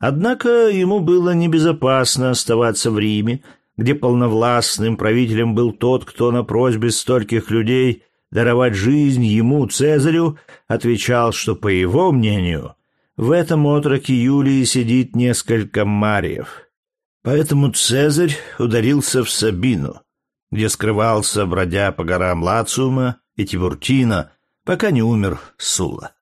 Однако ему было небезопасно оставаться в Риме, где полновластным правителем был тот, кто на просьбе стольких людей даровать жизнь ему, Цезарю, отвечал, что, по его мнению, в этом отроке Юлии сидит несколько мариев. Поэтому Цезарь ударился в Сабину, где скрывался, бродя по горам Лациума и Тибуртина, пока не умер Сула.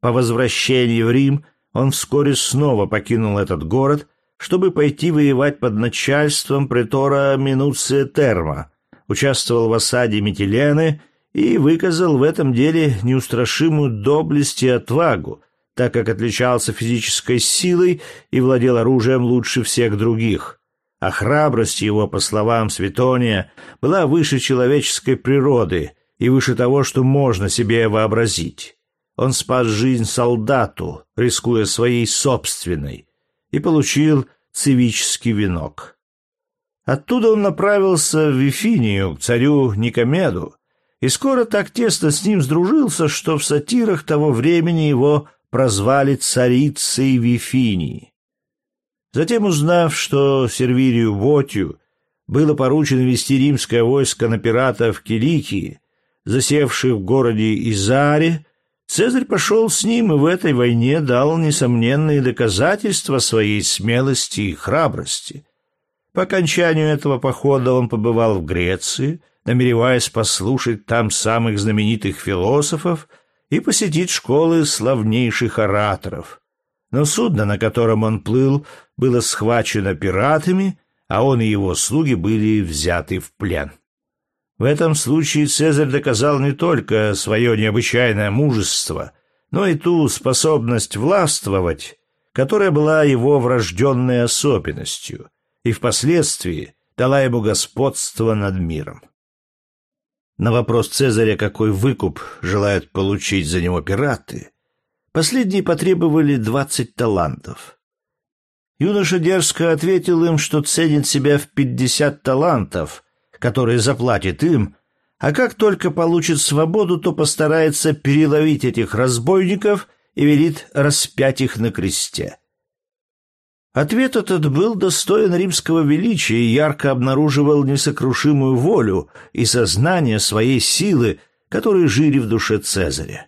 По возвращении в Рим он вскоре снова покинул этот город, чтобы пойти воевать под начальством претора Минуция Терма, участвовал в осаде Метилены и выказал в этом деле неустрашимую доблесть и отвагу, так как отличался физической силой и владел оружием лучше всех других. А храбрость его, по словам Светония, была выше человеческой природы и выше того, что можно себе вообразить. Он спас жизнь солдату, рискуя своей собственной, и получил цивический венок. Оттуда он направился в Вифинию, к царю Никомеду, и скоро так тесно с ним сдружился, что в сатирах того времени его прозвали царицей Вифинии. Затем, узнав, что Сервирию Ботию было поручено вести римское войско на пиратов Киликии, засевших в городе Изаре, Цезарь пошел с ним и в этой войне дал несомненные доказательства своей смелости и храбрости. По окончанию этого похода он побывал в Греции, намереваясь послушать там самых знаменитых философов — и посетить школы славнейших ораторов. Но судно, на котором он плыл, было схвачено пиратами, а он и его слуги были взяты в плен. В этом случае Цезарь доказал не только свое необычайное мужество, но и ту способность властвовать, которая была его врожденной особенностью и впоследствии дала ему господство над миром. На вопрос Цезаря, какой выкуп желают получить за него пираты, последние потребовали двадцать талантов. Юноша дерзко ответил им, что ценит себя в пятьдесят талантов, которые заплатит им, а как только получит свободу, то постарается переловить этих разбойников и велит распять их на кресте. Ответ этот был достоин римского величия и ярко обнаруживал несокрушимую волю и сознание своей силы, которые жили в душе Цезаря.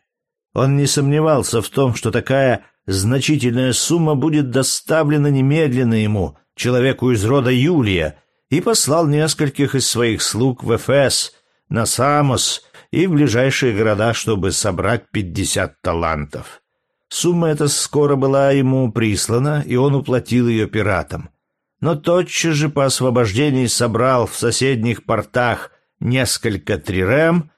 Он не сомневался в том, что такая значительная сумма будет доставлена немедленно ему, человеку из рода Юлия, и послал нескольких из своих слуг в Эфес, на Самос и в ближайшие города, чтобы собрать пятьдесят талантов. Сумма эта скоро была ему прислана, и он уплатил ее пиратам. Но тотчас же по освобождении собрал в соседних портах несколько трирем,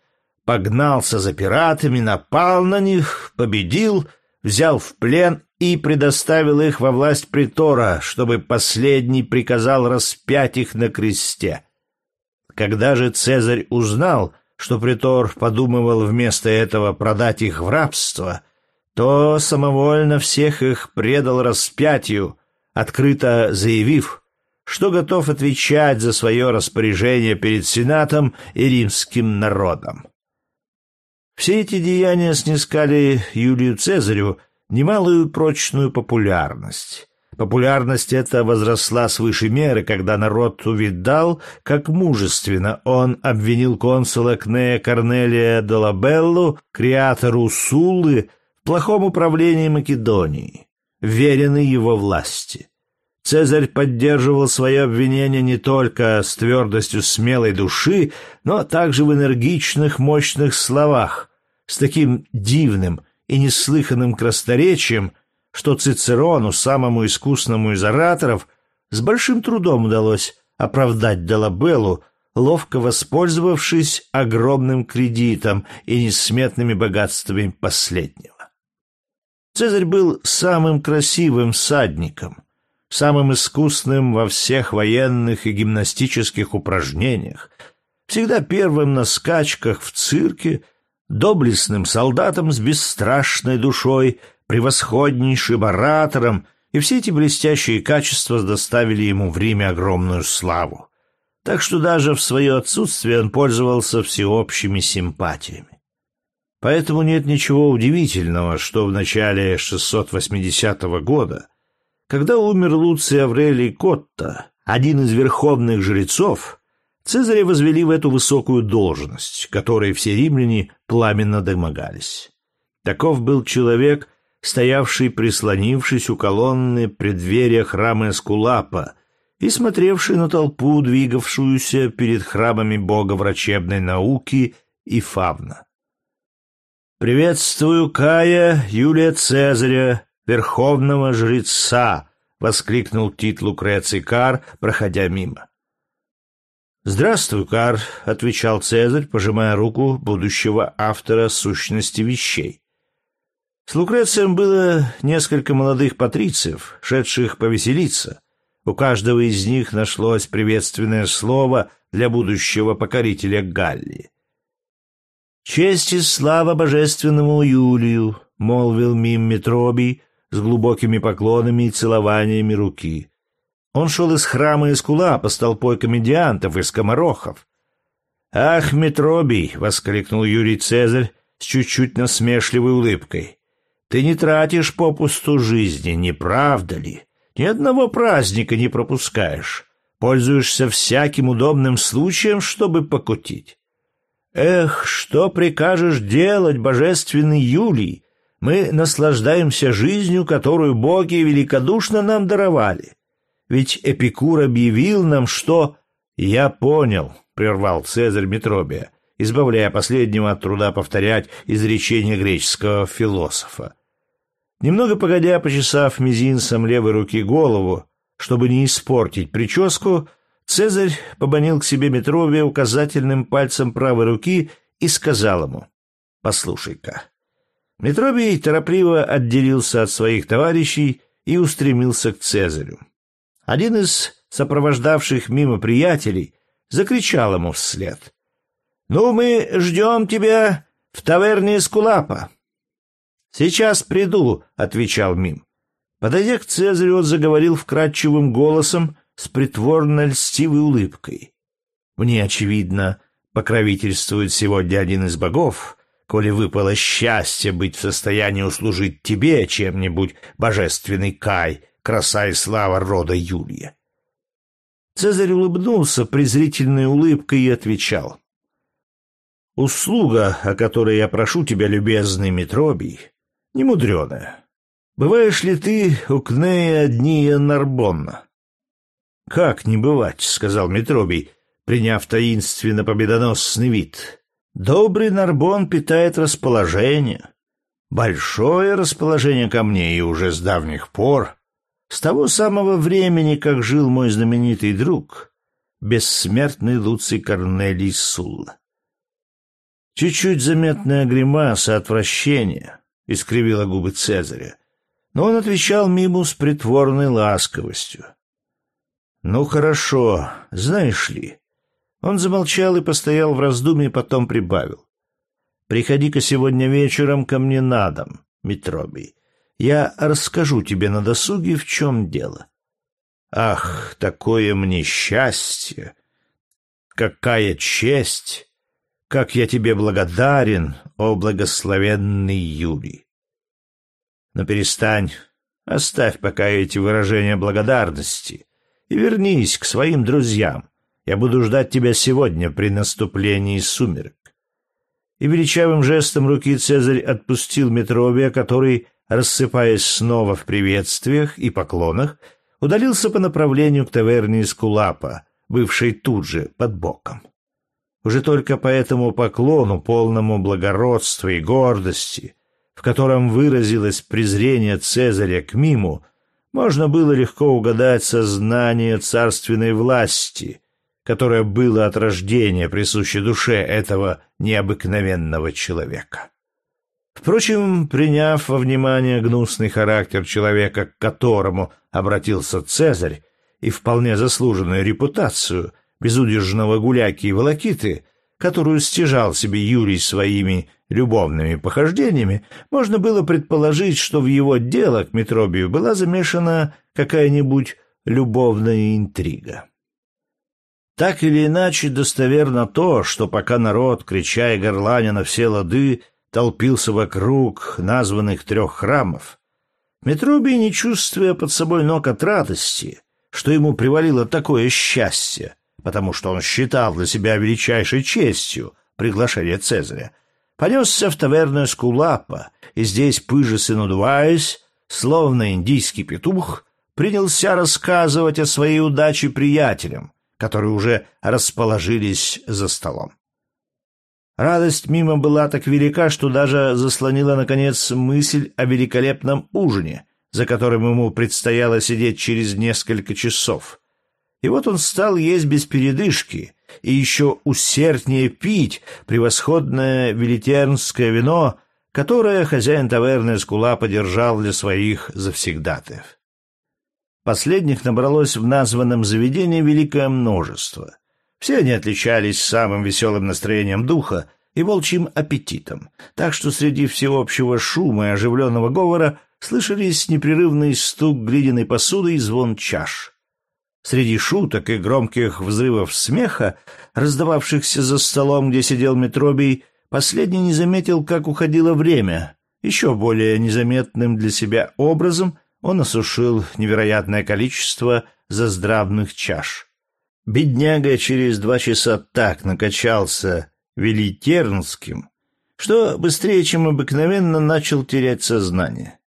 погнался за пиратами, напал на них, победил, взял в плен и предоставил их во власть притора, чтобы последний приказал распять их на кресте. Когда же Цезарь узнал, что притор подумывал вместо этого продать их в рабство — то самовольно всех их предал распятию, открыто заявив, что готов отвечать за свое распоряжение перед Сенатом и римским народом. Все эти деяния снискали Юлию Цезарю немалую прочную популярность. Популярность эта возросла свыше меры, когда народ увидал, как мужественно он обвинил консула Кнея Корнелия Долабеллу, креатору Суллы, плохом управлении Македонией, веренный его власти. Цезарь поддерживал свое обвинение не только с твердостью смелой души, но также в энергичных, мощных словах, с таким дивным и неслыханным красторечием, что Цицерону, самому искусному из ораторов, с большим трудом удалось оправдать Делабеллу, ловко воспользовавшись огромным кредитом и несметными богатствами последнего. Цезарь был самым красивым всадником, самым искусным во всех военных и гимнастических упражнениях, всегда первым на скачках в цирке, доблестным солдатом с бесстрашной душой, превосходнейшим оратором, и все эти блестящие качества доставили ему в Риме огромную славу. Так что даже в свое отсутствие он пользовался всеобщими симпатиями. Поэтому нет ничего удивительного, что в начале 680 года, Когда умер Луций Аврелий Котта, один из верховных жрецов, Цезаря возвели в эту высокую должность, которой все римляне пламенно домогались. Таков был человек, стоявший, прислонившись у колонны преддверия храма Эскулапа и смотревший на толпу, двигавшуюся перед храмами бога врачебной науки и фавна. «Приветствую Кая Юлия Цезаря, верховного жреца!» — воскликнул Тит Лукреций Кар, проходя мимо. «Здравствуй, Кар», — отвечал Цезарь, пожимая руку будущего автора сущности вещей. С Лукрецием было несколько молодых патрициев, шедших повеселиться. У каждого из них нашлось приветственное слово для будущего покорителя Галлии. «Честь и слава божественному Юлию», — молвил мим Метробий, с глубокими поклонами и целованиями руки. Он шел из храма из Кулапа с толпой комедиантов и скоморохов. «Ах, Метробий!» — воскликнул Юрий Цезарь с чуть-чуть насмешливой улыбкой. «Ты не тратишь попусту жизни, не правда ли? Ни одного праздника не пропускаешь. Пользуешься всяким удобным случаем, чтобы покутить. Эх, что прикажешь делать, божественный Юлий? Мы наслаждаемся жизнью, которую боги великодушно нам даровали. Ведь Эпикур объявил нам, что... Я понял, прервал Цезарь Метробия, избавляя последнего от труда повторять изречение греческого философа. Немного погодя, почесав мизинцем левой руки голову, чтобы не испортить прическу, Цезарь побанил к себе Метровия указательным пальцем правой руки и сказал ему, «Послушай-ка, Метробий торопливо отделился от своих товарищей и устремился к Цезарю. Один из сопровождавших мимо приятелей закричал ему вслед. «Ну, мы ждем тебя в таверне Скулапа». «Сейчас приду», — отвечал Мим. Подойдя к Цезарю, он заговорил вкрадчивым голосом с притворно льстивой улыбкой. «Мне, очевидно, покровительствует сегодня один из богов, коли выпало счастье быть в состоянии услужить тебе чем-нибудь, божественный Кай, краса и слава рода Юлия. Цезарь улыбнулся презрительной улыбкой и отвечал. «Услуга, о которой я прошу тебя, любезный Метробий, немудреная. Бываешь ли ты у Кнея Дния Нарбонна?» «Как не бывать?» — сказал Метробий, приняв таинственно победоносный вид. Добрый Нарбон питает расположение, большое расположение ко мне и уже с давних пор, с того самого времени, как жил мой знаменитый друг, бессмертный Луций Корнелий Сулла. Чуть-чуть заметная гримаса отвращения искривила губы Цезаря, но он отвечал миму с притворной ласковостью. «Ну хорошо, знаешь ли, он замолчал и постоял в раздумье, потом прибавил. «Приходи-ка сегодня вечером ко мне на дом, Митробий. Я расскажу тебе на досуге, в чем дело». «Ах, такое мне счастье! Какая честь! Как я тебе благодарен, о благословенный Юрий!» «Но перестань, оставь пока эти выражения благодарности и вернись к своим друзьям. Я буду ждать тебя сегодня при наступлении сумерек. И величавым жестом руки Цезарь отпустил Метровия, который, рассыпаясь снова в приветствиях и поклонах, удалился по направлению к таверне из Кулапа, бывшей тут же, под боком. Уже только по этому поклону, полному благородства и гордости, в котором выразилось презрение Цезаря к Миму, можно было легко угадать сознание царственной власти — которое было от рождения присуще душе этого необыкновенного человека. Впрочем, приняв во внимание гнусный характер человека, к которому обратился Цезарь, и вполне заслуженную репутацию безудержного гуляки и волокиты, которую стяжал себе Юрий своими любовными похождениями, можно было предположить, что в его дело к Метробию была замешана какая-нибудь любовная интрига. Так или иначе достоверно то, что пока народ, крича и горланя на все лады, толпился вокруг названных трех храмов, Метробий, не чувствуя под собой ног от радости, что ему привалило такое счастье, потому что он считал для себя величайшей честью приглашение Цезаря, понесся в таверну Эскулапа, и здесь, пыжись и надуваясь, словно индийский петух, принялся рассказывать о своей удаче приятелям, которые уже расположились за столом. Радость мимо была так велика, что даже заслонила, наконец, мысль о великолепном ужине, за которым ему предстояло сидеть через несколько часов. И вот он стал есть без передышки и еще усерднее пить превосходное велитернское вино, которое хозяин таверны Скула подержал для своих завсегдатаев. Последних набралось в названном заведении великое множество. Все они отличались самым веселым настроением духа и волчьим аппетитом, так что среди всеобщего шума и оживленного говора слышались непрерывный стук глиняной посуды и звон чаш. Среди шуток и громких взрывов смеха, раздававшихся за столом, где сидел Метробий, последний не заметил, как уходило время. Еще более незаметным для себя образом он осушил невероятное количество заздравных чаш. Бедняга через два часа так накачался велитернским, что быстрее, чем обыкновенно, начал терять сознание.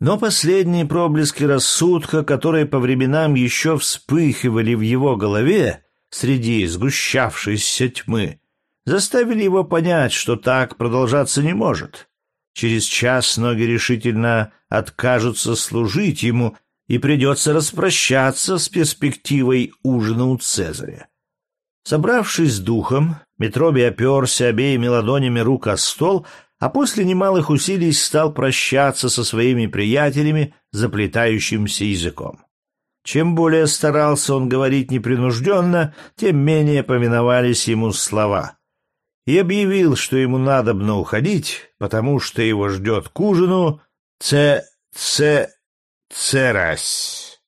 Но последние проблески рассудка, которые по временам еще вспыхивали в его голове среди сгущавшейся тьмы, заставили его понять, что так продолжаться не может. Через час ноги решительно откажутся служить ему — и придется распрощаться с перспективой ужина у Цезаря. Собравшись с духом, Метроби оперся обеими ладонями рук о стол, а после немалых усилий стал прощаться со своими приятелями заплетающимся языком. Чем более старался он говорить непринужденно, тем менее повиновались ему слова. И объявил, что ему надобно уходить, потому что его ждет к ужину «Ц... Ц... Церась.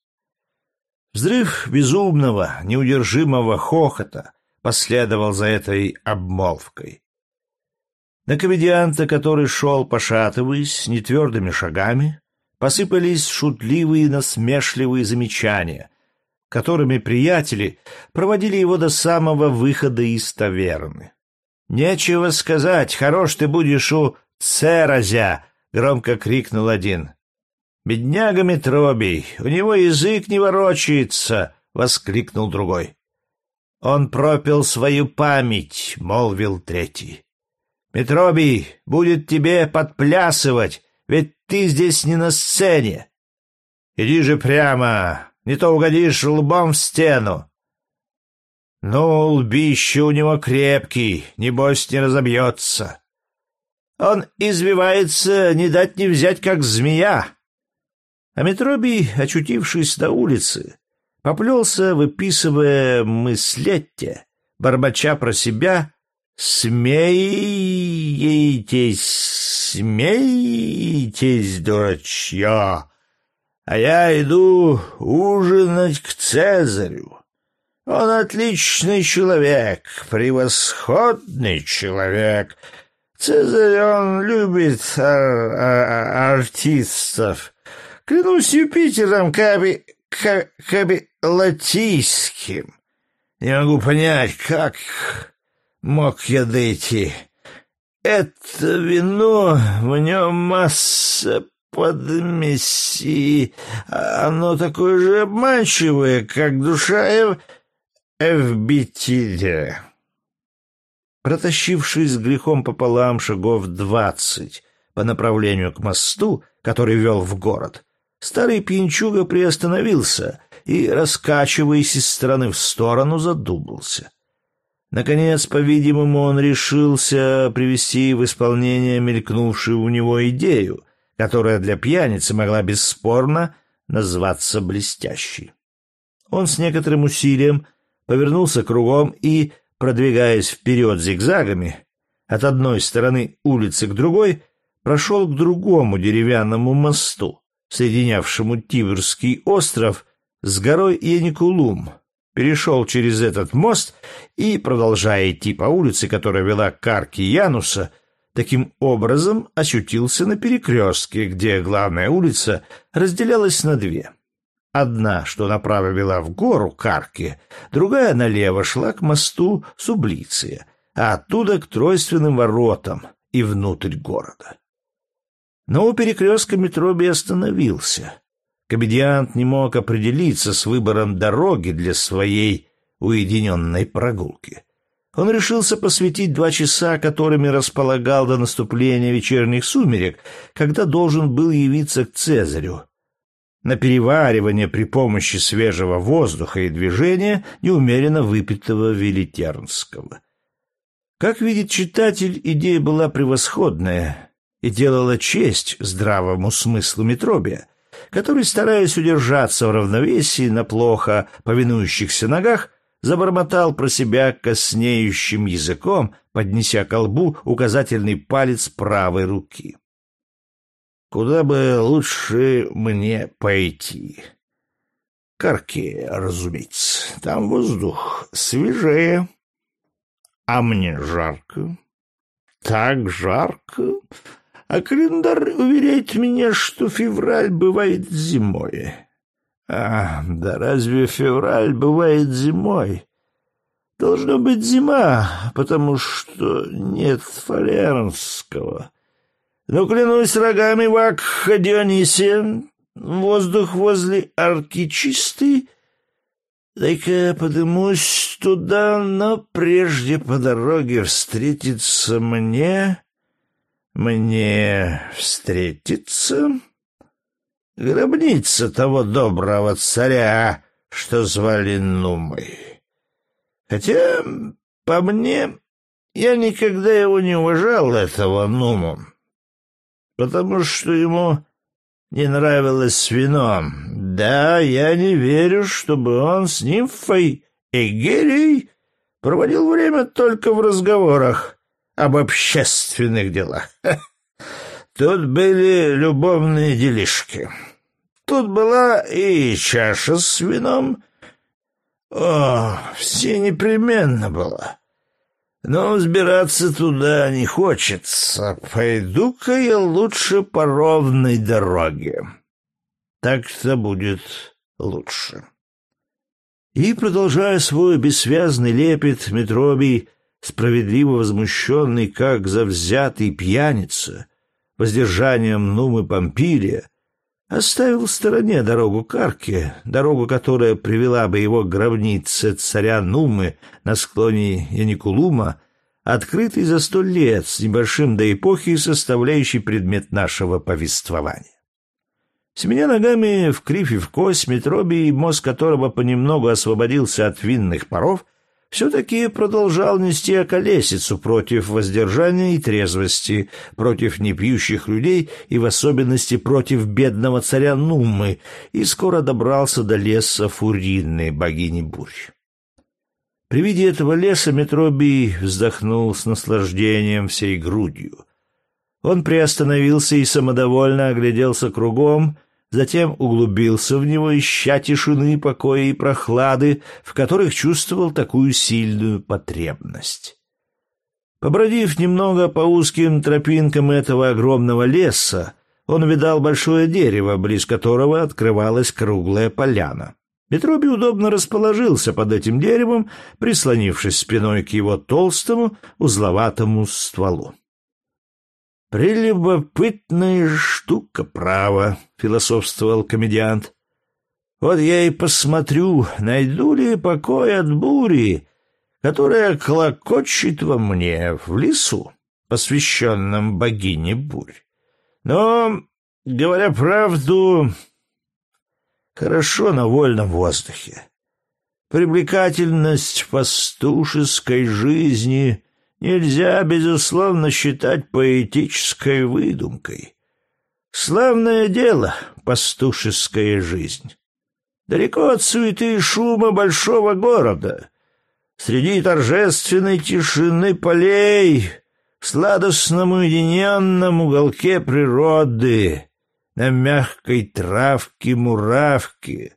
Взрыв безумного, неудержимого хохота последовал за этой обмолвкой. На комедианта, который шел, пошатываясь, нетвердыми шагами, посыпались шутливые насмешливые замечания, которыми приятели проводили его до самого выхода из таверны. «Нечего сказать, хорош ты будешь у Церазя!» — громко крикнул один. «Бедняга Метробий, у него язык не ворочается!» — воскликнул другой. «Он пропил свою память», — молвил третий. «Метробий будет тебе подплясывать, ведь ты здесь не на сцене. Иди же прямо, не то угодишь лбом в стену». «Ну, лбище у него крепкий, небось не разобьется». «Он извивается не дать не взять, как змея», а Метробий, очутившись на улице, поплелся, выписывая мыслетте, бормоча про себя «Смейтесь, смейтесь, дурачья! А я иду ужинать к Цезарю. Он отличный человек, превосходный человек. Цезарь, он любит ар ар артистов». Клянусь Юпитером, Каби... Каби... Латийским. Не могу понять, как мог я дойти. Это вино, в нем масса подмеси. Оно такое же обманчивое, как душа Эв... Эвбитиля. Протащившись с грехом пополам шагов двадцать по направлению к мосту, который вел в город, Старый пьянчуга приостановился и, раскачиваясь из стороны в сторону, задумался. Наконец, по-видимому, он решился привести в исполнение мелькнувшую у него идею, которая для пьяницы могла бесспорно назваться блестящей. Он с некоторым усилием повернулся кругом и, продвигаясь вперед зигзагами, от одной стороны улицы к другой, прошел к другому деревянному мосту, соединявшему Тибрский остров с горой Яникулум, перешел через этот мост и, продолжая идти по улице, которая вела к арке Януса, Таким образом, очутился на перекрестке, где главная улица разделялась на две. Одна, что направо вела в гору Карки, другая налево шла к мосту Сублиция, а оттуда к тройственным воротам и внутрь города. Но у перекрестка Метроби остановился. Комедиант не мог определиться с выбором дороги для своей уединенной прогулки. Он решился посвятить два часа, которыми располагал до наступления вечерних сумерек, когда должен был явиться к Цезарю, на переваривание при помощи свежего воздуха и движения, неумеренно выпитого велитернского. Как видит читатель, идея была превосходная и делала честь здравому смыслу Метробия, который, стараясь удержаться в равновесии на плохо повинующихся ногах, забормотал про себя коснеющим языком, поднеся к колбу указательный палец правой руки. «Куда бы лучше мне пойти?» «Карке, разумеется. Там воздух свежее. А мне жарко. Так жарко. А календарь уверяет меня, что февраль бывает зимой. А, да разве февраль бывает зимой? Должно быть зима, потому что нет Фалернского. Но клянусь рогами Вакха Дионисия, воздух возле арки чистый, Дай-ка подымусь туда, но прежде по дороге встретиться мне... Мне встретиться гробница того доброго царя, что звали Нумой. Хотя, по мне, я никогда его не уважал, этого Нуму, потому что ему не нравилось вино. Да, я не верю, чтобы он с нимфой Эгерей проводил время только в разговорах об общественных делах. Тут были любовные делишки. Тут была и чаша с вином. О, все непременно была. Но взбираться туда не хочется. Пойду-ка я лучше по ровной дороге. Так-то будет лучше. И, продолжая свой бессвязный лепет, Метробий, справедливо возмущенный, как завзятый пьяница, воздержанием Нумы Помпилия, оставил в стороне дорогу Карке, дорогу, которая привела бы его к гробнице царя Нумы на склоне Яникулума, открытый за сто лет с небольшим до эпохи составляющий предмет нашего повествования. Семеня ногами в кривь и в кость, Метробий, мозг которого понемногу освободился от винных паров, все-таки продолжал нести околесицу против воздержания и трезвости, против непьющих людей и в особенности против бедного царя Нумы, и скоро добрался до леса Фуринной, богини бурь. При виде этого леса Метробий вздохнул с наслаждением всей грудью. Он приостановился и самодовольно огляделся кругом, затем углубился в него, ища тишины, покоя и прохлады, в которых чувствовал такую сильную потребность. Побродив немного по узким тропинкам этого огромного леса, он видал большое дерево, близ которого открывалась круглая поляна. Петроби удобно расположился под этим деревом, прислонившись спиной к его толстому, узловатому стволу. «Прелюбопытная штука, право», — философствовал комедиант. «Вот я и посмотрю, найду ли покой от бури, которая клокочет во мне в лесу, посвященном богине бурь. Но, говоря правду, хорошо на вольном воздухе. Привлекательность пастушеской жизни — нельзя, безусловно, считать поэтической выдумкой. Славное дело — пастушеская жизнь. Далеко от суеты и шума большого города, среди торжественной тишины полей, в сладостном уединенном уголке природы, на мягкой травке муравки.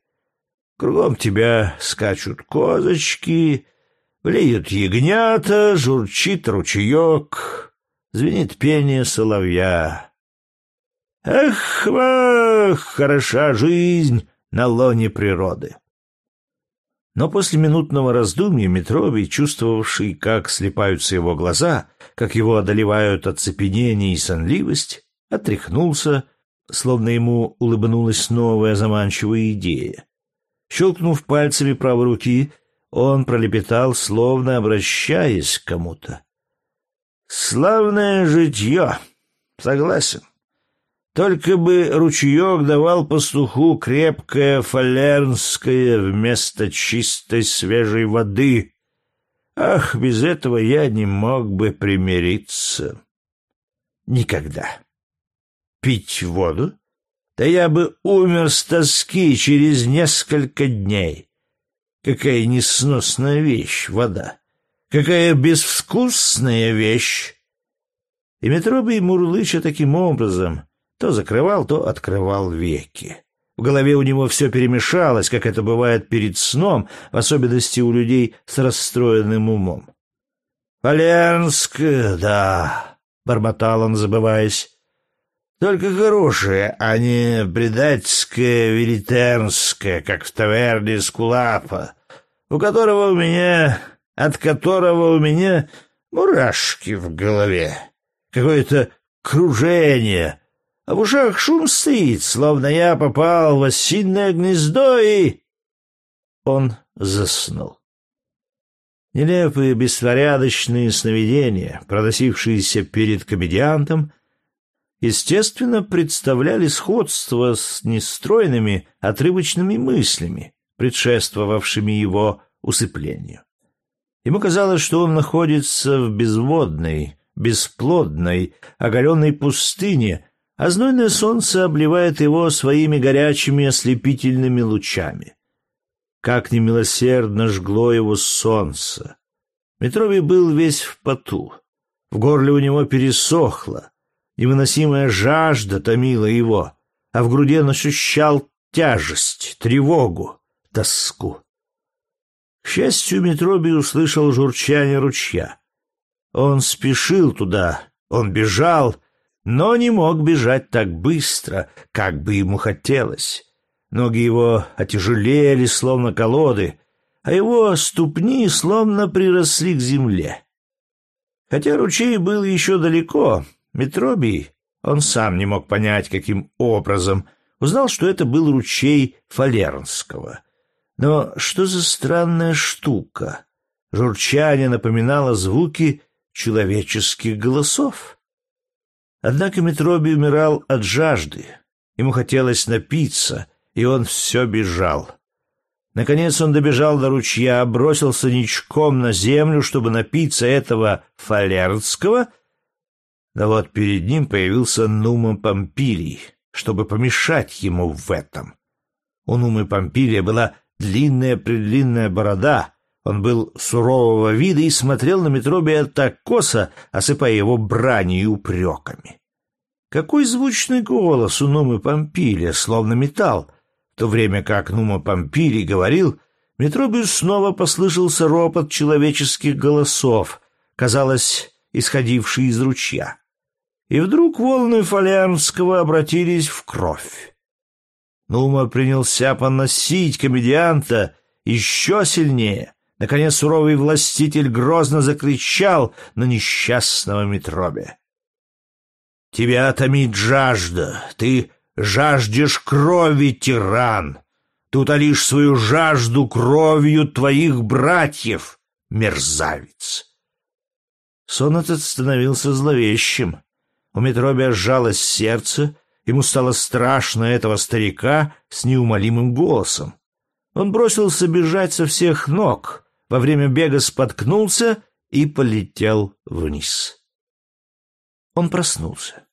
Кругом тебя скачут козочки, Блеют ягнята, журчит ручеек. звенит пение соловья. Эх, ах, хороша жизнь на лоне природы. Но после минутного раздумья Метровий, чувствовавший, как слепаются его глаза, как его одолевают оцепенение и сонливость, отряхнулся, словно ему улыбнулась новая заманчивая идея. Щелкнув пальцами правой руки, он пролепетал, словно обращаясь к кому-то. «Славное житье! Согласен. Только бы ручеек давал пастуху крепкое фалернское вместо чистой свежей воды. Ах, без этого я не мог бы примириться. Никогда. Пить воду? Да я бы умер с тоски через несколько дней. Какая несносная вещь вода. Какая безвкусная вещь. И Метробий мурлыча таким образом — то закрывал, то открывал веки. В голове у него все перемешалось, как это бывает перед сном, в особенности у людей с расстроенным умом. «Поленск, да», — бормотал он, забываясь. «Только хорошее, а не предательское велитернское, как в таверне Скулапа, у которого у меня... от которого у меня мурашки в голове, какое-то кружение» а в ушах шум стоит, словно я попал в осиное гнездо и... Он заснул. Нелепые беспорядочные сновидения, проносившиеся перед комедиантом, естественно, представляли сходство с нестройными отрывочными мыслями, предшествовавшими его усыплению. Ему казалось, что он находится в безводной, бесплодной, оголенной пустыне, а знойное солнце обливает его своими горячими ослепительными лучами. Как немилосердно жгло его солнце! Метрови был весь в поту. В горле у него пересохло. Невыносимая жажда томила его, а в груди он ощущал тяжесть, тревогу, тоску. К счастью, Метроби услышал журчание ручья. Он спешил туда, он бежал, но не мог бежать так быстро, как бы ему хотелось. Ноги его отяжелели, словно колоды, а его ступни словно приросли к земле. Хотя ручей был еще далеко, Метробий, он сам не мог понять, каким образом, узнал, что это был ручей Фалернского. Но что за странная штука? Журчание напоминало звуки человеческих голосов. Однако Метроби умирал от жажды. Ему хотелось напиться, и он все бежал. Наконец он добежал до ручья, бросился ничком на землю, чтобы напиться этого фалернского, но вот перед ним появился Нума Помпилий, чтобы помешать ему в этом. У Нумы Помпилия была длинная-предлинная борода, он был сурового вида и смотрел на Метробия так косо, осыпая его бранью и упреками. Какой звучный голос у Нумы Помпилия, словно металл. В то время как Нума Помпилий говорил, Метробию снова послышался ропот человеческих голосов, казалось, исходивший из ручья. И вдруг волны Фалярнского обратились в кровь. Нума принялся поносить комедианта еще сильнее — Наконец суровый властитель грозно закричал на несчастного Митробе. «Тебя томит жажда, ты жаждешь крови, тиран! Тут лишь свою жажду кровью твоих братьев, мерзавец!» Сон этот становился зловещим. У Метробия сжалось сердце, ему стало страшно этого старика с неумолимым голосом. Он бросился бежать со всех ног — во время бега споткнулся и полетел вниз. Он проснулся.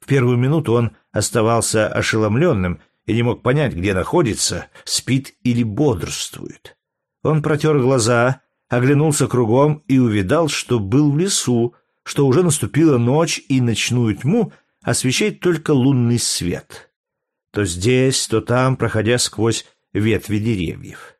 В первую минуту он оставался ошеломленным и не мог понять, где находится, спит или бодрствует. Он протер глаза, оглянулся кругом и увидал, что был в лесу, что уже наступила ночь и ночную тьму освещает только лунный свет. То здесь, то там, проходя сквозь ветви деревьев.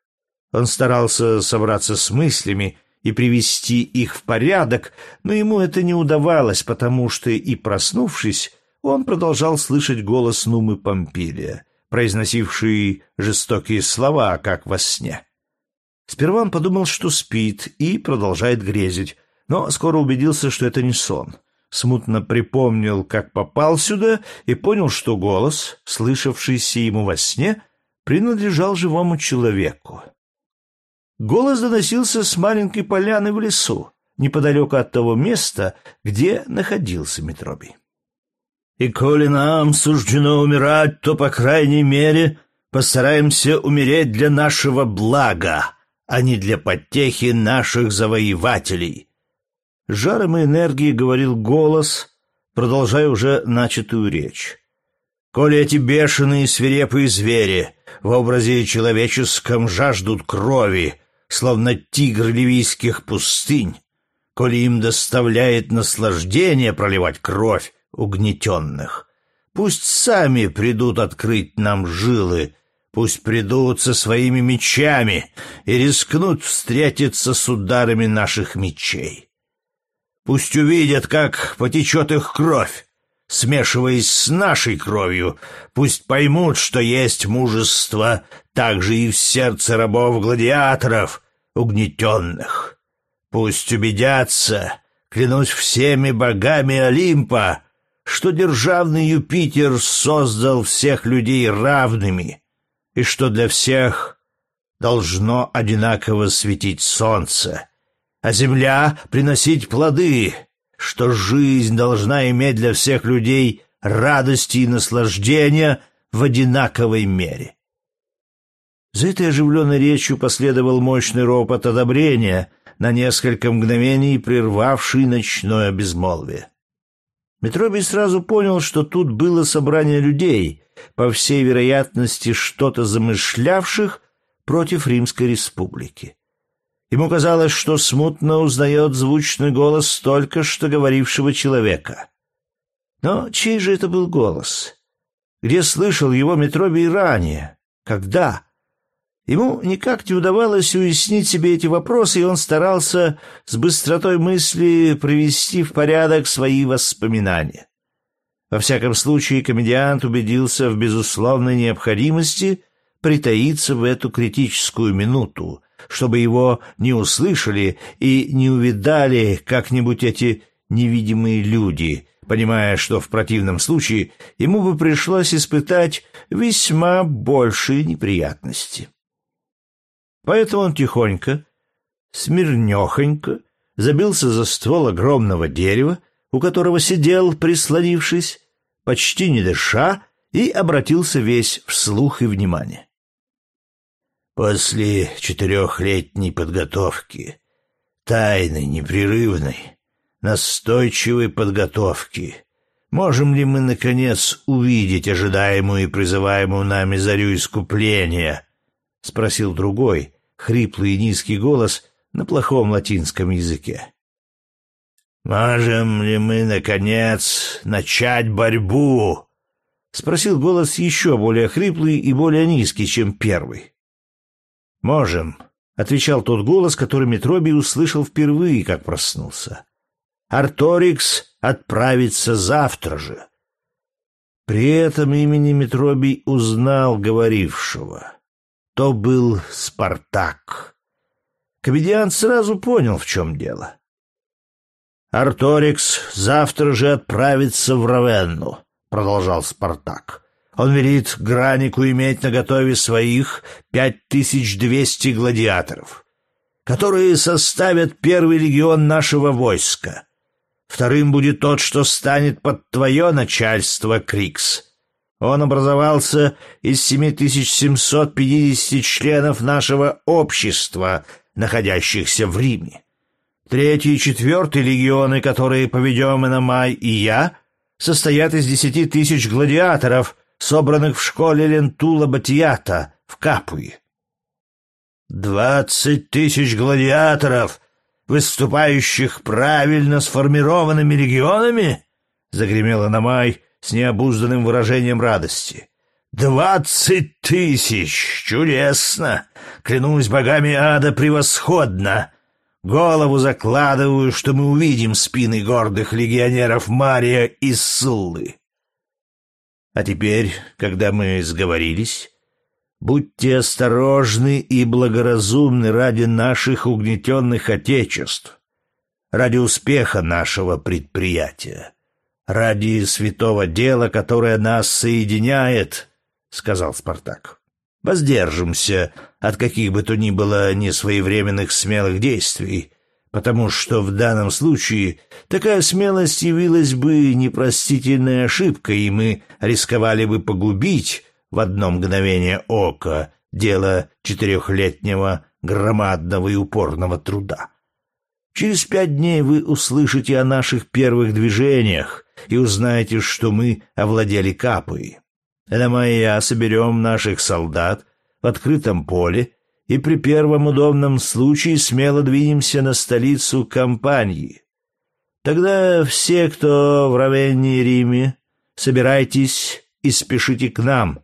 Он старался собраться с мыслями и привести их в порядок, но ему это не удавалось, потому что и проснувшись, он продолжал слышать голос Нумы Помпилия, произносивший жестокие слова, как во сне. Сперва он подумал, что спит, и продолжает грезить, но скоро убедился, что это не сон. Смутно припомнил, как попал сюда, и понял, что голос, слышавшийся ему во сне, принадлежал живому человеку. Голос доносился с маленькой поляны в лесу, неподалеку от того места, где находился Метробий. «И коли нам суждено умирать, то, по крайней мере, постараемся умереть для нашего блага, а не для потехи наших завоевателей». Жаром и энергией говорил голос, продолжая уже начатую речь. «Коли эти бешеные свирепые звери в образе человеческом жаждут крови, словно тигр ливийских пустынь, коли им доставляет наслаждение проливать кровь угнетенных. Пусть сами придут открыть нам жилы, пусть придут со своими мечами и рискнут встретиться с ударами наших мечей. Пусть увидят, как потечет их кровь, смешиваясь с нашей кровью, пусть поймут, что есть мужество также и в сердце рабов-гладиаторов, угнетенных. Пусть убедятся, клянусь всеми богами Олимпа, что державный Юпитер создал всех людей равными, и что для всех должно одинаково светить солнце, а земля приносить плоды, что жизнь должна иметь для всех людей радости и наслаждения в одинаковой мере. За этой оживленной речью последовал мощный ропот одобрения, на несколько мгновений прервавший ночное безмолвие. Метробий сразу понял, что тут было собрание людей, по всей вероятности что-то замышлявших против Римской республики. Ему казалось, что смутно узнает звучный голос только что говорившего человека. Но чей же это был голос? Где слышал его Метробий ранее? Когда? Ему никак не удавалось уяснить себе эти вопросы, и он старался с быстротой мысли привести в порядок свои воспоминания. Во всяком случае, комедиант убедился в безусловной необходимости притаиться в эту критическую минуту, чтобы его не услышали и не увидали как-нибудь эти невидимые люди, понимая, что в противном случае ему бы пришлось испытать весьма большие неприятности. Поэтому он тихонько, смирнехонько, забился за ствол огромного дерева, у которого сидел, прислонившись, почти не дыша, и обратился весь в слух и внимание. После четырехлетней подготовки, тайной, непрерывной, настойчивой подготовки, можем ли мы, наконец, увидеть ожидаемую и призываемую нами зарю искупления? — спросил другой, хриплый и низкий голос на плохом латинском языке. «Можем ли мы, наконец, начать борьбу?» — спросил голос еще более хриплый и более низкий, чем первый. «Можем», — отвечал тот голос, который Метробий услышал впервые, как проснулся. «Арторикс отправится завтра же». При этом имени Метробий узнал говорившего. То был Спартак. Комедиант сразу понял, в чем дело. «Арторикс завтра же отправится в Равенну», — продолжал Спартак. Он велит Гранику иметь наготове своих пять тысяч двести гладиаторов, которые составят первый легион нашего войска. Вторым будет тот, что станет под твое начальство, Крикс. Он образовался из 7750 членов нашего общества, находящихся в Риме. Третий и четвертый легионы, которые поведем Иномай и я, состоят из десяти тысяч гладиаторов — собранных в школе Лентула Батията в Капуе. «Двадцать тысяч гладиаторов, выступающих правильно сформированными регионами?» — загремела Намай с необузданным выражением радости. «Двадцать тысяч! Чудесно! Клянусь богами ада, превосходно! голову закладываю, что мы увидим спины гордых легионеров Мария и Суллы. А теперь, когда мы сговорились, будьте осторожны и благоразумны ради наших угнетенных отечеств, ради успеха нашего предприятия, ради святого дела, которое нас соединяет, — сказал Спартак. Воздержимся от каких бы то ни было несвоевременных смелых действий, потому что в данном случае такая смелость явилась бы непростительной ошибкой, и мы рисковали бы погубить в одно мгновение ока дело четырехлетнего громадного и упорного труда. Через пять дней вы услышите о наших первых движениях и узнаете, что мы овладели Капой. Эдама и я соберем наших солдат в открытом поле и при первом удобном случае смело двинемся на столицу компании. Тогда все, кто в Равенне и Риме, собирайтесь и спешите к нам.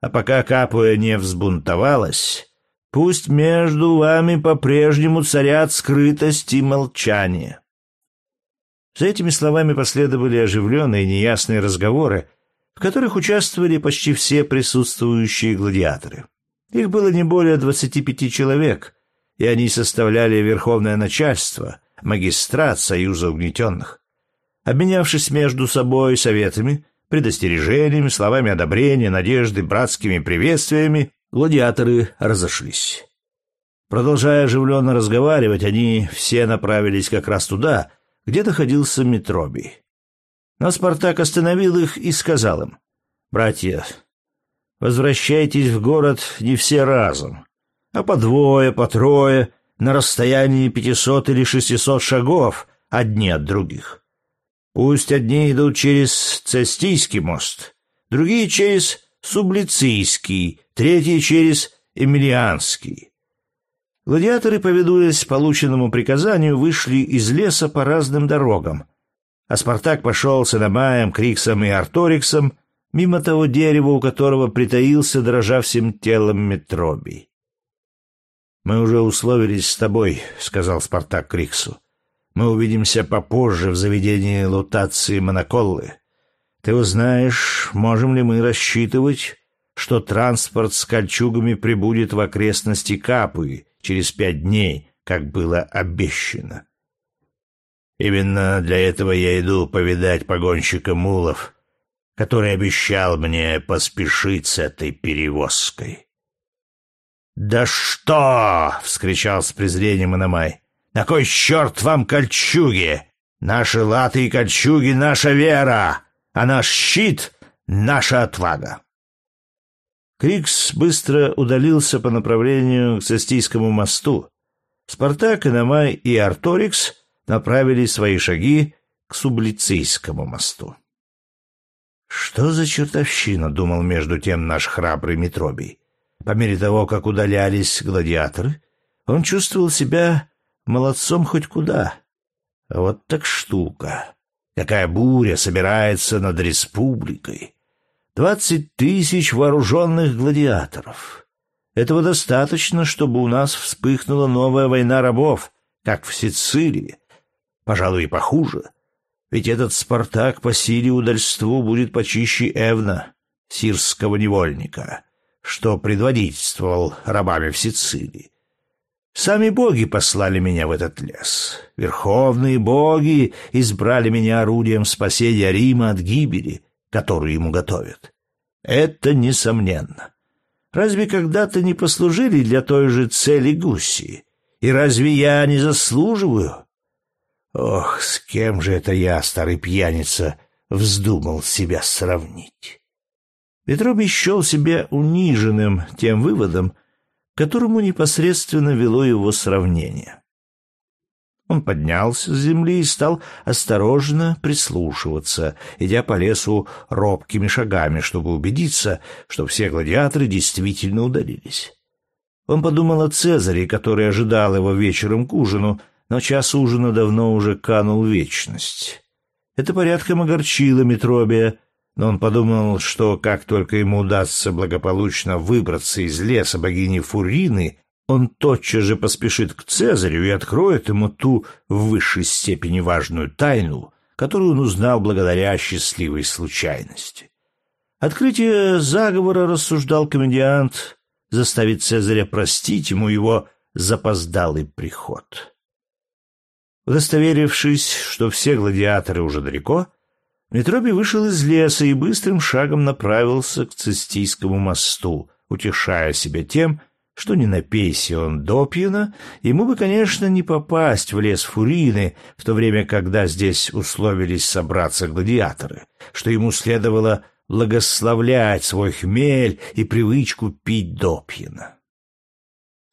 А пока Капуя не взбунтовалась, пусть между вами по-прежнему царят скрытость и молчание». За этими словами последовали оживленные неясные разговоры, в которых участвовали почти все присутствующие гладиаторы. Их было не более двадцати пяти человек, и они составляли верховное начальство, магистрат Союза угнетенных. Обменявшись между собой советами, предостережениями, словами одобрения, надежды, братскими приветствиями, гладиаторы разошлись. Продолжая оживленно разговаривать, они все направились как раз туда, где находился Метробий. Но Спартак остановил их и сказал им, «Братья, возвращайтесь в город не все разом, а по двое, по трое, на расстоянии пятисот или шестисот шагов одни от других. Пусть одни идут через Цестийский мост, другие через Сублицийский, третьи через Эмилианский. Гладиаторы, повинуясь полученному приказанию, вышли из леса по разным дорогам — а Спартак пошел с Аномаем, Криксом и Арториксом мимо того дерева, у которого притаился, дрожа всем телом Метробий. «Мы уже условились с тобой», — сказал Спартак Криксу. «Мы увидимся попозже в заведении лутации Моноколлы. Ты узнаешь, можем ли мы рассчитывать, что транспорт с кольчугами прибудет в окрестности Капы через пять дней, как было обещано». Именно для этого я иду повидать погонщика мулов, который обещал мне поспешить с этой перевозкой. «Да что!» — вскричал с презрением Иномай. «На кой черт вам кольчуги? Наши латы и кольчуги — наша вера, а наш щит — наша отвага!» Крикс быстро удалился по направлению к Цестийскому мосту. Спартак, Иномай и Арторикс — направили свои шаги к Сублицийскому мосту. «Что за чертовщина?» — думал между тем наш храбрый Митробий. По мере того, как удалялись гладиаторы, он чувствовал себя молодцом хоть куда. Вот так штука. Какая буря собирается над республикой. Двадцать тысяч вооруженных гладиаторов. Этого достаточно, чтобы у нас вспыхнула новая война рабов, как в Сицилии, Пожалуй, и похуже. Ведь этот Спартак по силе удальству будет почище Эвна, сирского невольника, что предводительствовал рабами в Сицилии. Сами боги послали меня в этот лес. Верховные боги избрали меня орудием спасения Рима от гибели, которую ему готовят. Это несомненно. Разве когда-то не послужили для той же цели гуси? И разве я не заслуживаю Ох, с кем же это я, старый пьяница, вздумал себя сравнить? Петров счел себя униженным тем выводом, к которому непосредственно вело его сравнение. Он поднялся с земли и стал осторожно прислушиваться, идя по лесу робкими шагами, чтобы убедиться, что все гладиаторы действительно удалились. Он подумал о Цезаре, который ожидал его вечером к ужину, но час ужина давно уже канул вечность. Это порядком огорчило Метробия, но он подумал, что как только ему удастся благополучно выбраться из леса богини Фурины он тотчас же поспешит к Цезарю и откроет ему ту в высшей степени важную тайну, которую он узнал благодаря счастливой случайности. Открытие заговора, рассуждал комедиант, заставит Цезаря простить ему его запоздалый приход. Удостоверившись, что все гладиаторы уже далеко, Метробий вышел из леса и быстрым шагом направился к Цистийскому мосту, утешая себя тем, что не напейся он допьяно, ему бы, конечно, не попасть в лес Фурины, в то время, когда здесь условились собраться гладиаторы, что ему следовало благословлять свой хмель и привычку пить допьяно.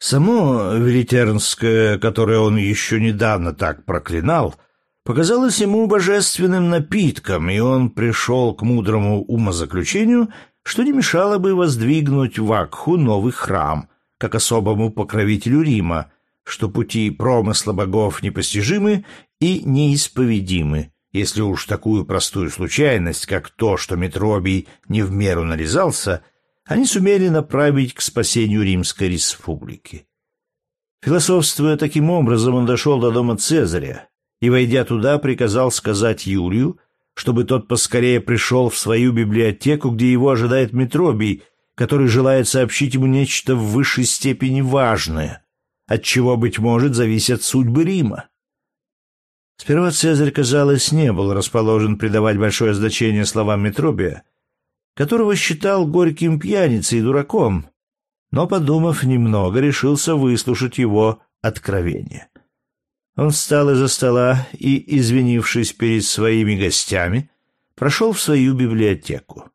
Само Велитернское, которое он еще недавно так проклинал, показалось ему божественным напитком, и он пришел к мудрому умозаключению, что не мешало бы воздвигнуть в Акху новый храм — как особому покровителю Рима, что пути промысла богов непостижимы и неисповедимы, если уж такую простую случайность, как то, что Метробий не в меру нарезался, они сумели направить к спасению Римской республики. Философствуя таким образом, он дошел до дома Цезаря и, войдя туда, приказал сказать Юлию, чтобы тот поскорее пришел в свою библиотеку, где его ожидает Метробий, который желает сообщить ему нечто в высшей степени важное, от чего, быть может, зависят судьбы Рима. Сперва Цезарь, казалось, не был расположен придавать большое значение словам Метробия, которого считал горьким пьяницей и дураком, но, подумав немного, решился выслушать его откровение. Он встал из-за стола и, извинившись перед своими гостями, прошел в свою библиотеку.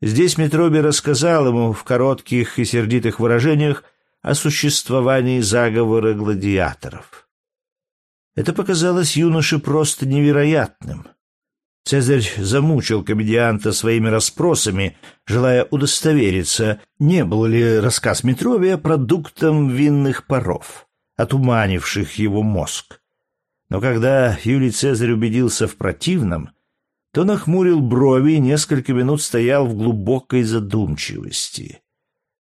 Здесь Метроби рассказал ему в коротких и сердитых выражениях о существовании заговора гладиаторов. Это показалось юноше просто невероятным. Цезарь замучил комедианта своими расспросами, желая удостовериться, не был ли рассказ Метровия продуктом винных паров, отуманивших его мозг. Но когда Юлий Цезарь убедился в противном, то нахмурил брови и несколько минут стоял в глубокой задумчивости.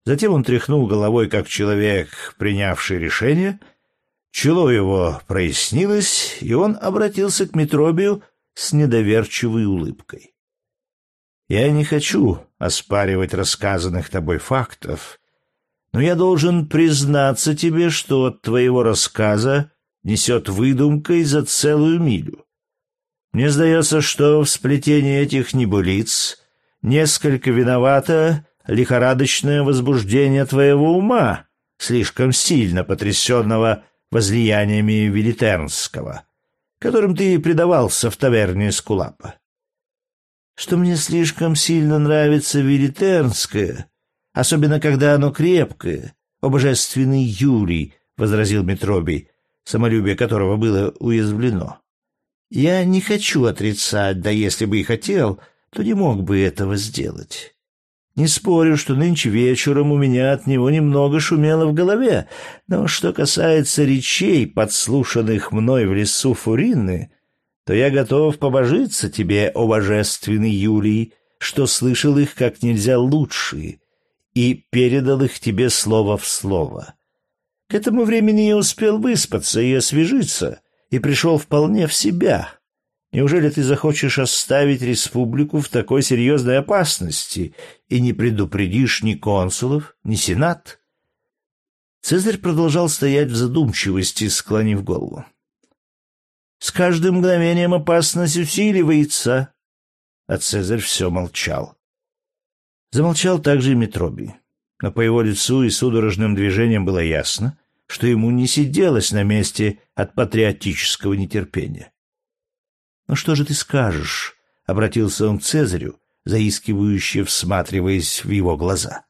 Затем он тряхнул головой, как человек, принявший решение. Чело его прояснилось, и он обратился к Метробию с недоверчивой улыбкой. «Я не хочу оспаривать рассказанных тобой фактов, но я должен признаться тебе, что от твоего рассказа несет выдумкой за целую милю. Мне сдается, что в сплетении этих небылиц несколько виновато лихорадочное возбуждение твоего ума, слишком сильно потрясенного возлияниями Велитернского, которым ты предавался в таверне Скулапа. Что мне слишком сильно нравится Велитернское, особенно когда оно крепкое, о божественный Юрий, — возразил Метробий, самолюбие которого было уязвлено. Я не хочу отрицать, да если бы и хотел, то не мог бы этого сделать. Не спорю, что нынче вечером у меня от него немного шумело в голове, но что касается речей, подслушанных мной в лесу Фурины, то я готов побожиться тебе, о божественный Юлий, что слышал их как нельзя лучше и передал их тебе слово в слово. К этому времени я успел выспаться и освежиться — и пришел вполне в себя. Неужели ты захочешь оставить республику в такой серьезной опасности и не предупредишь ни консулов, ни сенат? Цезарь продолжал стоять в задумчивости, склонив голову. С каждым мгновением опасность усиливается. А Цезарь все молчал. Замолчал также и Метробий. Но по его лицу и судорожным движениям было ясно, что ему не сиделось на месте от патриотического нетерпения. «Ну что же ты скажешь?» — обратился он к Цезарю, заискивающе всматриваясь в его глаза.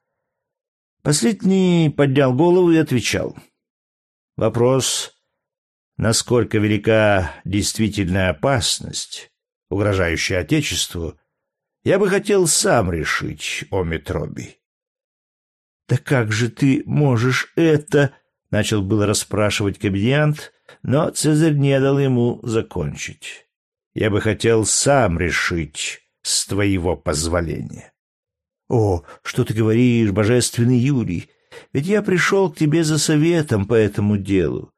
Последний поднял голову и отвечал. «Вопрос, насколько велика действительная опасность, угрожающая Отечеству, я бы хотел сам решить, о Метроби». «Да как же ты можешь это?» Начал было расспрашивать комедиант, но Цезарь не дал ему закончить. «Я бы хотел сам решить, с твоего позволения». «О, что ты говоришь, божественный Юрий! ведь я пришел к тебе за советом по этому делу.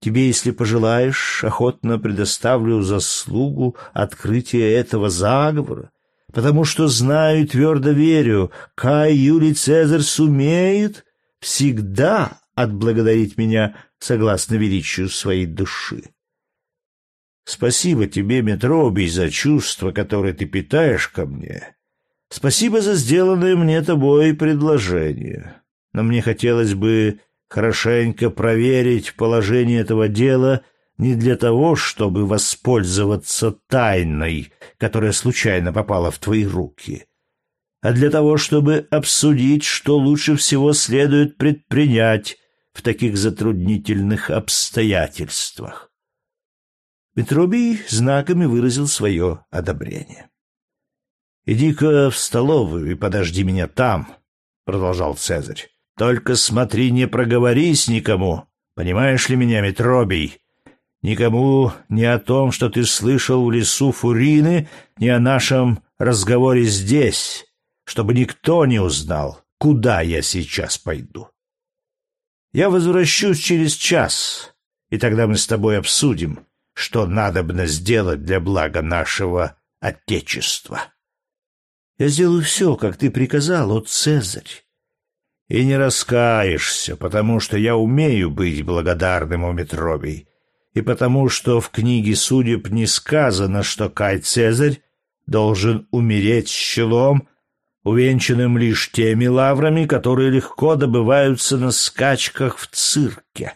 Тебе, если пожелаешь, охотно предоставлю заслугу открытия этого заговора, потому что знаю и твердо верю, Кай Юлий Цезарь сумеет всегда отблагодарить меня согласно величию своей души. Спасибо тебе, Метробий, за чувство, которое ты питаешь ко мне. Спасибо за сделанное мне тобой предложение. Но мне хотелось бы хорошенько проверить положение этого дела не для того, чтобы воспользоваться тайной, которая случайно попала в твои руки, а для того, чтобы обсудить, что лучше всего следует предпринять в таких затруднительных обстоятельствах. Петробий знаками выразил свое одобрение. «Иди-ка в столовую и подожди меня там», — продолжал Цезарь. Только смотри, не проговорись никому. Понимаешь ли меня, Метробий? Никому ни о том, что ты слышал в лесу Фурины, ни о нашем разговоре здесь, чтобы никто не узнал, куда я сейчас пойду. Я возвращусь через час, и тогда мы с тобой обсудим, что надобно сделать для блага нашего Отечества. Я сделаю все, как ты приказал, о Цезарь и не раскаешься, потому что я умею быть благодарным у Метробий, и потому что в книге судеб не сказано, что Кай Цезарь должен умереть с челом, увенчанным лишь теми лаврами, которые легко добываются на скачках в цирке.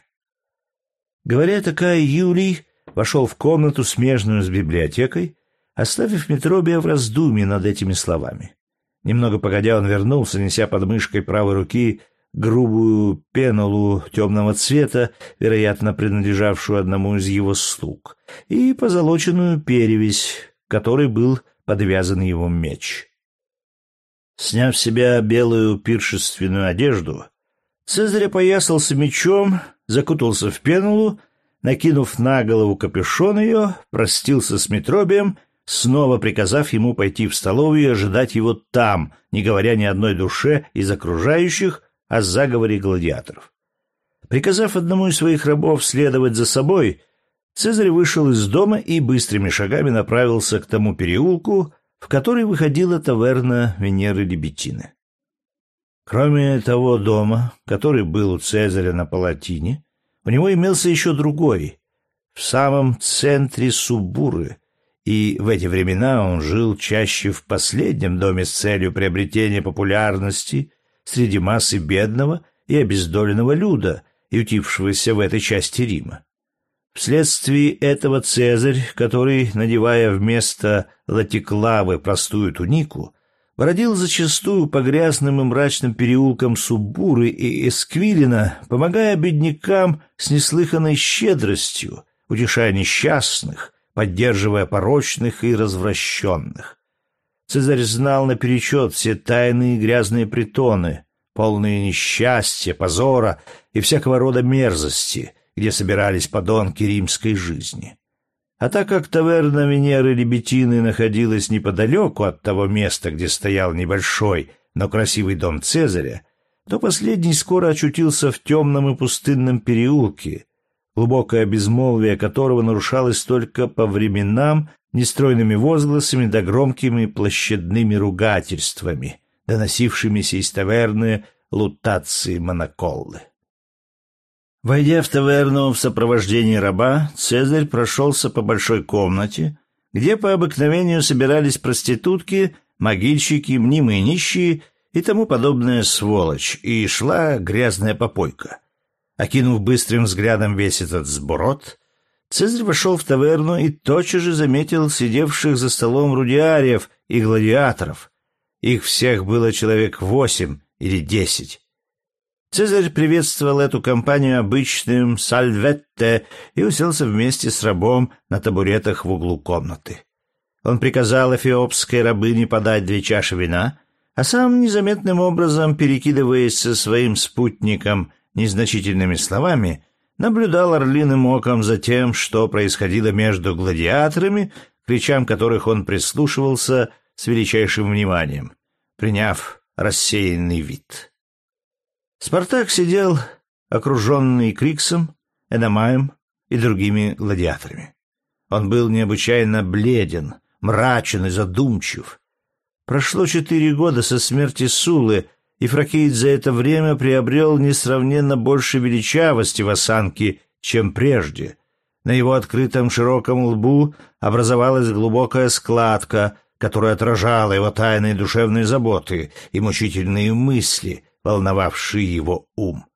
Говоря такая, Юлий вошел в комнату, смежную с библиотекой, оставив Метробия в раздумье над этими словами. Немного погодя он вернулся, неся под мышкой правой руки грубую пенулу темного цвета, вероятно, принадлежавшую одному из его слуг, и позолоченную перевязь, которой был подвязан его меч. Сняв с себя белую пиршественную одежду, Цезарь опоясался мечом, закутался в пенулу, накинув на голову капюшон ее, простился с Метробием снова приказав ему пойти в столовую и ожидать его там, не говоря ни одной душе из окружающих о заговоре гладиаторов. Приказав одному из своих рабов следовать за собой, Цезарь вышел из дома и быстрыми шагами направился к тому переулку, в который выходила таверна Венеры Лебетины. Кроме того дома, который был у Цезаря на Палатине, у него имелся еще другой, в самом центре Субуры, и в эти времена он жил чаще в последнем доме с целью приобретения популярности среди массы бедного и обездоленного люда, ютившегося в этой части Рима. Вследствие этого Цезарь, который, надевая вместо латиклавы простую тунику, бродил зачастую по грязным и мрачным переулкам Субуры и Эсквилина, помогая беднякам с неслыханной щедростью, утешая несчастных, поддерживая порочных и развращенных. Цезарь знал наперечет все тайные грязные притоны, полные несчастья, позора и всякого рода мерзости, где собирались подонки римской жизни. А так как таверна Венеры Лебетины находилась неподалеку от того места, где стоял небольшой, но красивый дом Цезаря, то последний скоро очутился в темном и пустынном переулке, глубокое безмолвие которого нарушалось только по временам нестройными возгласами да громкими площадными ругательствами, доносившимися из таверны лутации моноколлы. Войдя в таверну в сопровождении раба, Цезарь прошелся по большой комнате, где по обыкновению собирались проститутки, могильщики, мнимые нищие и тому подобная сволочь, и шла грязная попойка — Окинув быстрым взглядом весь этот сброд, Цезарь вошел в таверну и тотчас же заметил сидевших за столом рудиариев и гладиаторов. Их всех было человек восемь или десять. Цезарь приветствовал эту компанию обычным «сальветте» и уселся вместе с рабом на табуретах в углу комнаты. Он приказал эфиопской рабыне подать две чаши вина, а сам незаметным образом, перекидываясь со своим спутником – незначительными словами, наблюдал орлиным оком за тем, что происходило между гладиаторами, кричам которых он прислушивался с величайшим вниманием, приняв рассеянный вид. Спартак сидел, окруженный Криксом, Эдамаем и другими гладиаторами. Он был необычайно бледен, мрачен и задумчив. Прошло четыре года со смерти Сулы, и Фракиит за это время приобрел несравненно больше величавости в осанке, чем прежде. На его открытом широком лбу образовалась глубокая складка, которая отражала его тайные душевные заботы и мучительные мысли, волновавшие его ум.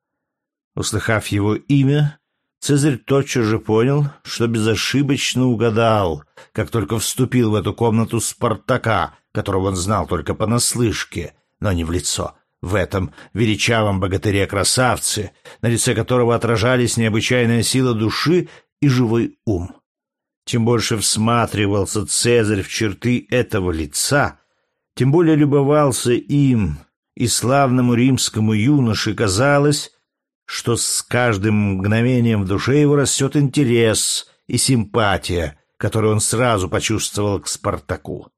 Услыхав его имя, Цезарь тотчас же понял, что безошибочно угадал, как только вступил в эту комнату Спартака, которого он знал только понаслышке, но не в лицо. В этом величавом богатыре-красавце, на лице которого отражались необычайная сила души и живой ум. Чем больше всматривался Цезарь в черты этого лица, тем более любовался им, и славному римскому юноше казалось, что с каждым мгновением в душе его растет интерес и симпатия, которую он сразу почувствовал к Спартаку.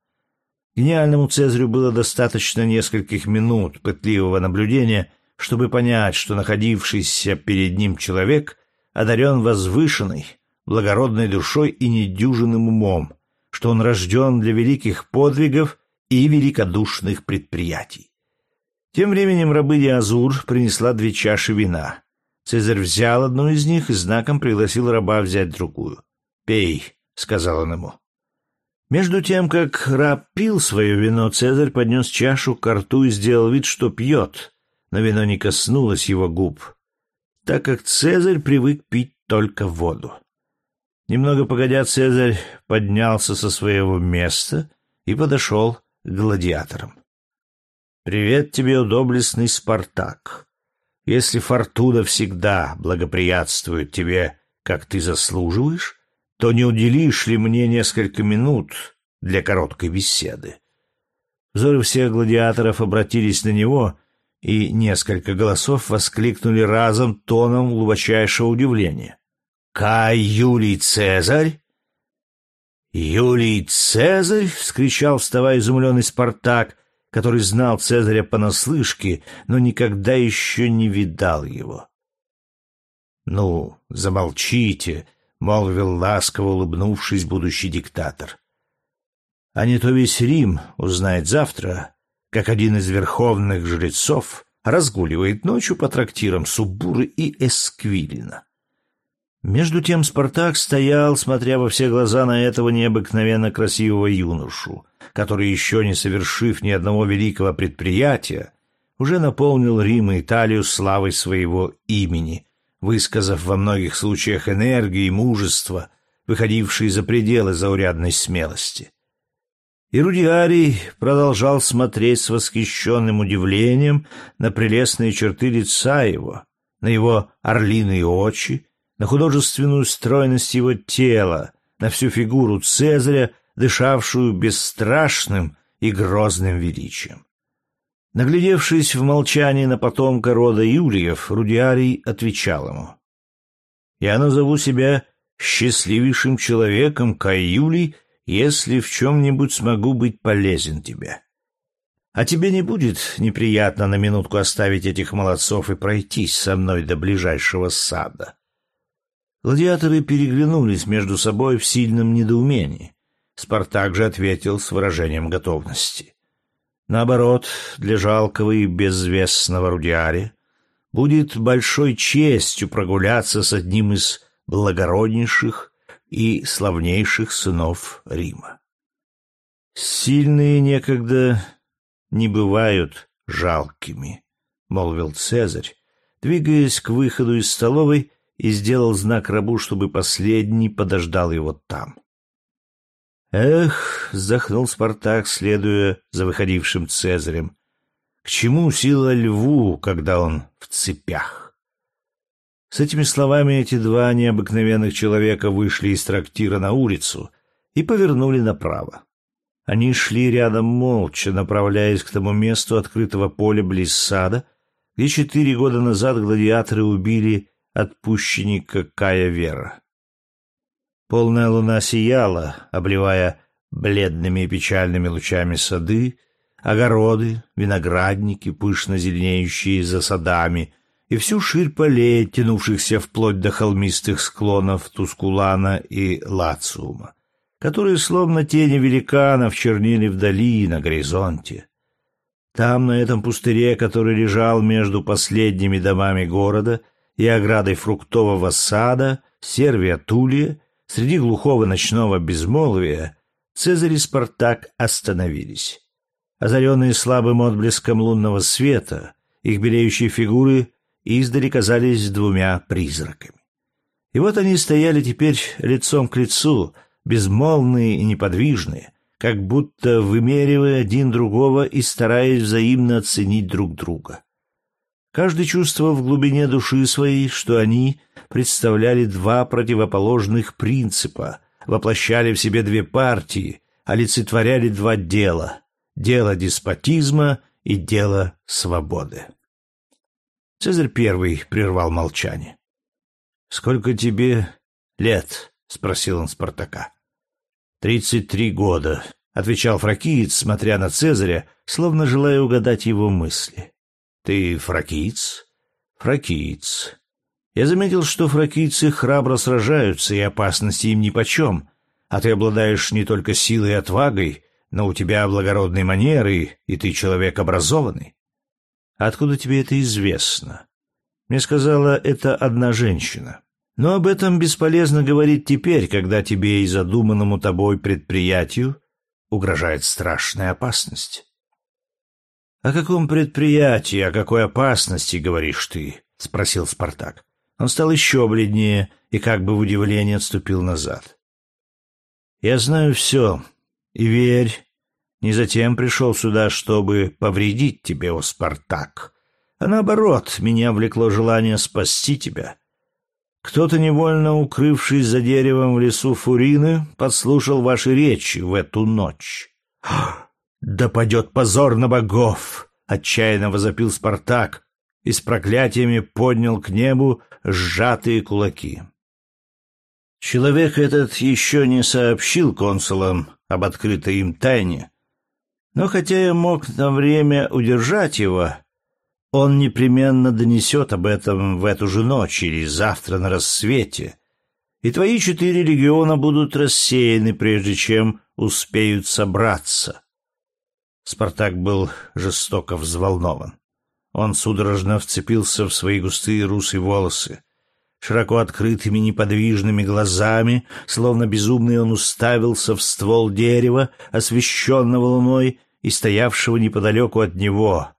Гениальному Цезарю было достаточно нескольких минут пытливого наблюдения, чтобы понять, что находившийся перед ним человек одарен возвышенной, благородной душой и недюжинным умом, что он рожден для великих подвигов и великодушных предприятий. Тем временем рабыня Азур принесла две чаши вина. Цезарь взял одну из них и знаком пригласил раба взять другую. «Пей», — сказал он ему. Между тем, как раб пил свое вино, Цезарь поднес чашу к рту и сделал вид, что пьет, но вино не коснулось его губ, так как Цезарь привык пить только воду. Немного погодя, Цезарь поднялся со своего места и подошел к гладиаторам. Привет тебе, удоблестный Спартак. Если фортуна всегда благоприятствует тебе, как ты заслуживаешь, то не уделишь ли мне несколько минут для короткой беседы? Взоры всех гладиаторов обратились на него, и несколько голосов воскликнули разом тоном глубочайшего удивления. «Кай Юлий Цезарь?» «Юлий Цезарь!» — вскричал, вставая изумленный Спартак который знал Цезаря понаслышке, но никогда еще не видал его. «Ну, замолчите», — молвил ласково улыбнувшись будущий диктатор. «А не то весь Рим узнает завтра, как один из верховных жрецов разгуливает ночью по трактирам Субуры и Эсквилина. Между тем Спартак стоял, смотря во все глаза на этого необыкновенно красивого юношу, который, еще не совершив ни одного великого предприятия, уже наполнил Рим и Италию славой своего имени, высказав во многих случаях энергию и мужество, выходившие за пределы заурядной смелости. И Рудиарий продолжал смотреть с восхищенным удивлением на прелестные черты лица его, на его орлиные очи, на художественную стройность его тела, на всю фигуру Цезаря, дышавшую бесстрашным и грозным величием. Наглядевшись в молчании на потомка рода Юлиев, Рудиарий отвечал ему. «Я назову себя счастливейшим человеком, Кай Юлий, если в чем-нибудь смогу быть полезен тебе. А тебе не будет неприятно на минутку оставить этих молодцов и пройтись со мной до ближайшего сада?» Гладиаторы переглянулись между собой в сильном недоумении. Спартак же ответил с выражением готовности. Наоборот, для жалкого и безвестного Рудиари будет большой честью прогуляться с одним из благороднейших и славнейших сынов Рима. «Сильные некогда не бывают жалкими», — молвил Цезарь, двигаясь к выходу из столовой и сделал знак рабу, чтобы последний подождал его там. «Эх!» — вздохнул Спартак, следуя за выходившим Цезарем. «К чему сила льву, когда он в цепях?» С этими словами эти два необыкновенных человека вышли из трактира на улицу и повернули направо. Они шли рядом молча, направляясь к тому месту открытого поля близ сада, где четыре года назад гладиаторы убили отпущенника Кая Вера. Полная луна сияла, обливая бледными и печальными лучами сады, огороды, виноградники, пышно зеленеющие за садами, и всю ширь полей, тянувшихся вплоть до холмистых склонов Тускулана и Лациума, которые словно тени великанов чернили вдали на горизонте. Там, на этом пустыре, который лежал между последними домами города и оградой фруктового сада, Сервия Тулия, среди глухого ночного безмолвия, Цезарь и Спартак остановились. Озаренные слабым отблеском лунного света, их белеющие фигуры издали казались двумя призраками. И вот они стояли теперь лицом к лицу, безмолвные и неподвижные, как будто вымеривая один другого и стараясь взаимно оценить друг друга. Каждый чувствовал в глубине души своей, что они представляли два противоположных принципа, воплощали в себе две партии, олицетворяли два дела — дело деспотизма и дело свободы. Цезарь первый прервал молчание. «Сколько тебе лет?» — спросил он Спартака. «Тридцать три года», — отвечал фракиец, смотря на Цезаря, словно желая угадать его мысли. «Ты фракиец?» «Фракиец. Я заметил, что фракийцы храбро сражаются, и опасности им нипочем, а ты обладаешь не только силой и отвагой, но у тебя благородные манеры, и ты человек образованный. Откуда тебе это известно? Мне сказала это одна женщина. Но об этом бесполезно говорить теперь, когда тебе и задуманному тобой предприятию угрожает страшная опасность. «О каком предприятии, о какой опасности говоришь ты?» — спросил Спартак. Он стал еще бледнее и как бы в удивлении отступил назад. «Я знаю все, и верь, не затем пришел сюда, чтобы повредить тебе, о Спартак, а наоборот, меня влекло желание спасти тебя. Кто-то, невольно укрывшись за деревом в лесу Фурины, подслушал ваши речи в эту ночь. «Да падет позор на богов!» — отчаянно возопил Спартак и с проклятиями поднял к небу сжатые кулаки. Человек этот еще не сообщил консулам об открытой им тайне, но хотя я мог на время удержать его, он непременно донесет об этом в эту же ночь или завтра на рассвете, и твои четыре легиона будут рассеяны, прежде чем успеют собраться. Спартак был жестоко взволнован. Он судорожно вцепился в свои густые русые волосы. Широко открытыми неподвижными глазами, словно безумный, он уставился в ствол дерева, освещенного луной и стоявшего неподалеку от него,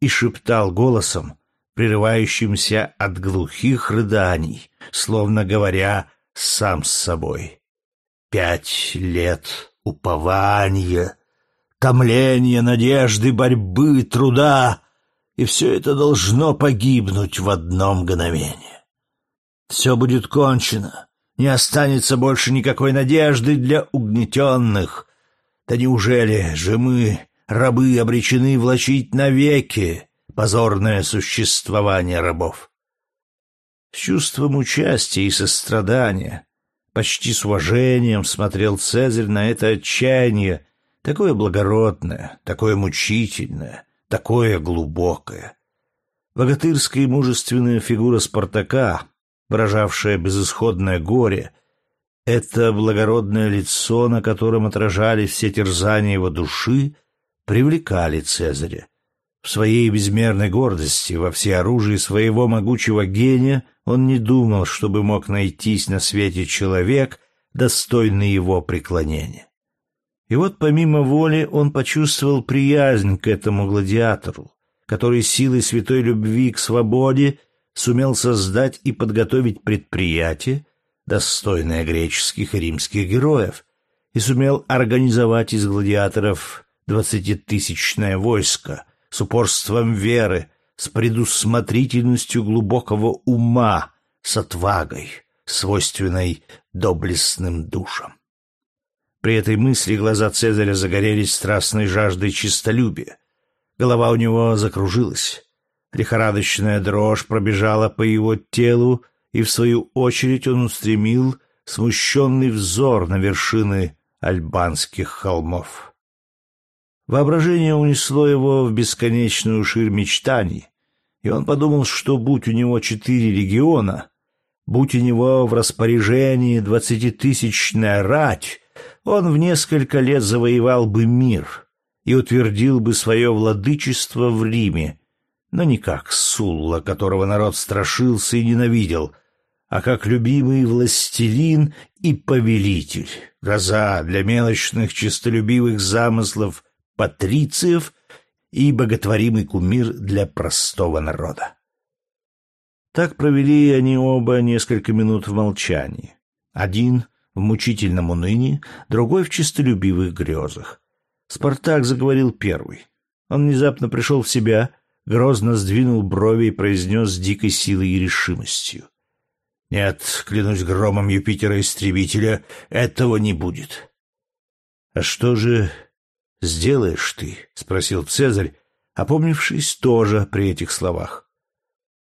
и шептал голосом, прерывающимся от глухих рыданий, словно говоря сам с собой. «Пять лет упования, томления, надежды, борьбы, труда, и все это должно погибнуть в одно мгновение. Все будет кончено. Не останется больше никакой надежды для угнетенных. Да неужели же мы, рабы, обречены влачить навеки позорное существование рабов? С чувством участия и сострадания, почти с уважением смотрел Цезарь на это отчаяние, такое благородное, такое мучительное, такое глубокое. Богатырская и мужественная фигура Спартака выражавшее безысходное горе, это благородное лицо, на котором отражались все терзания его души, привлекали Цезаря. В своей безмерной гордости, во всеоружии своего могучего гения, он не думал, чтобы мог найтись на свете человек, достойный его преклонения. И вот помимо воли он почувствовал приязнь к этому гладиатору, который силой святой любви к свободе сумел создать и подготовить предприятие, достойное греческих и римских героев, и сумел организовать из гладиаторов двадцатитысячное войско с упорством веры, с предусмотрительностью глубокого ума, с отвагой, свойственной доблестным душам. При этой мысли глаза Цезаря загорелись страстной жаждой честолюбия. Голова у него закружилась. Лихорадочная дрожь пробежала по его телу, и в свою очередь он устремил смущенный взор на вершины альбанских холмов. Воображение унесло его в бесконечную ширь мечтаний, И он подумал, что будь у него четыре региона, будь у него в распоряжении двадцатитысячная рать, он в несколько лет завоевал бы мир и утвердил бы свое владычество в Риме, но не как Сулла, которого народ страшился и ненавидел, а как любимый властелин и повелитель, гроза для мелочных честолюбивых замыслов патрициев и боготворимый кумир для простого народа. Так провели они оба несколько минут в молчании. Один в мучительном унынии, другой в честолюбивых грезах. Спартак заговорил первый. Он внезапно пришел в себя, грозно сдвинул брови и произнес с дикой силой и решимостью. «Нет, клянусь громом Юпитера-истребителя, этого не будет». «А что же сделаешь ты?» — спросил Цезарь, опомнившись тоже при этих словах.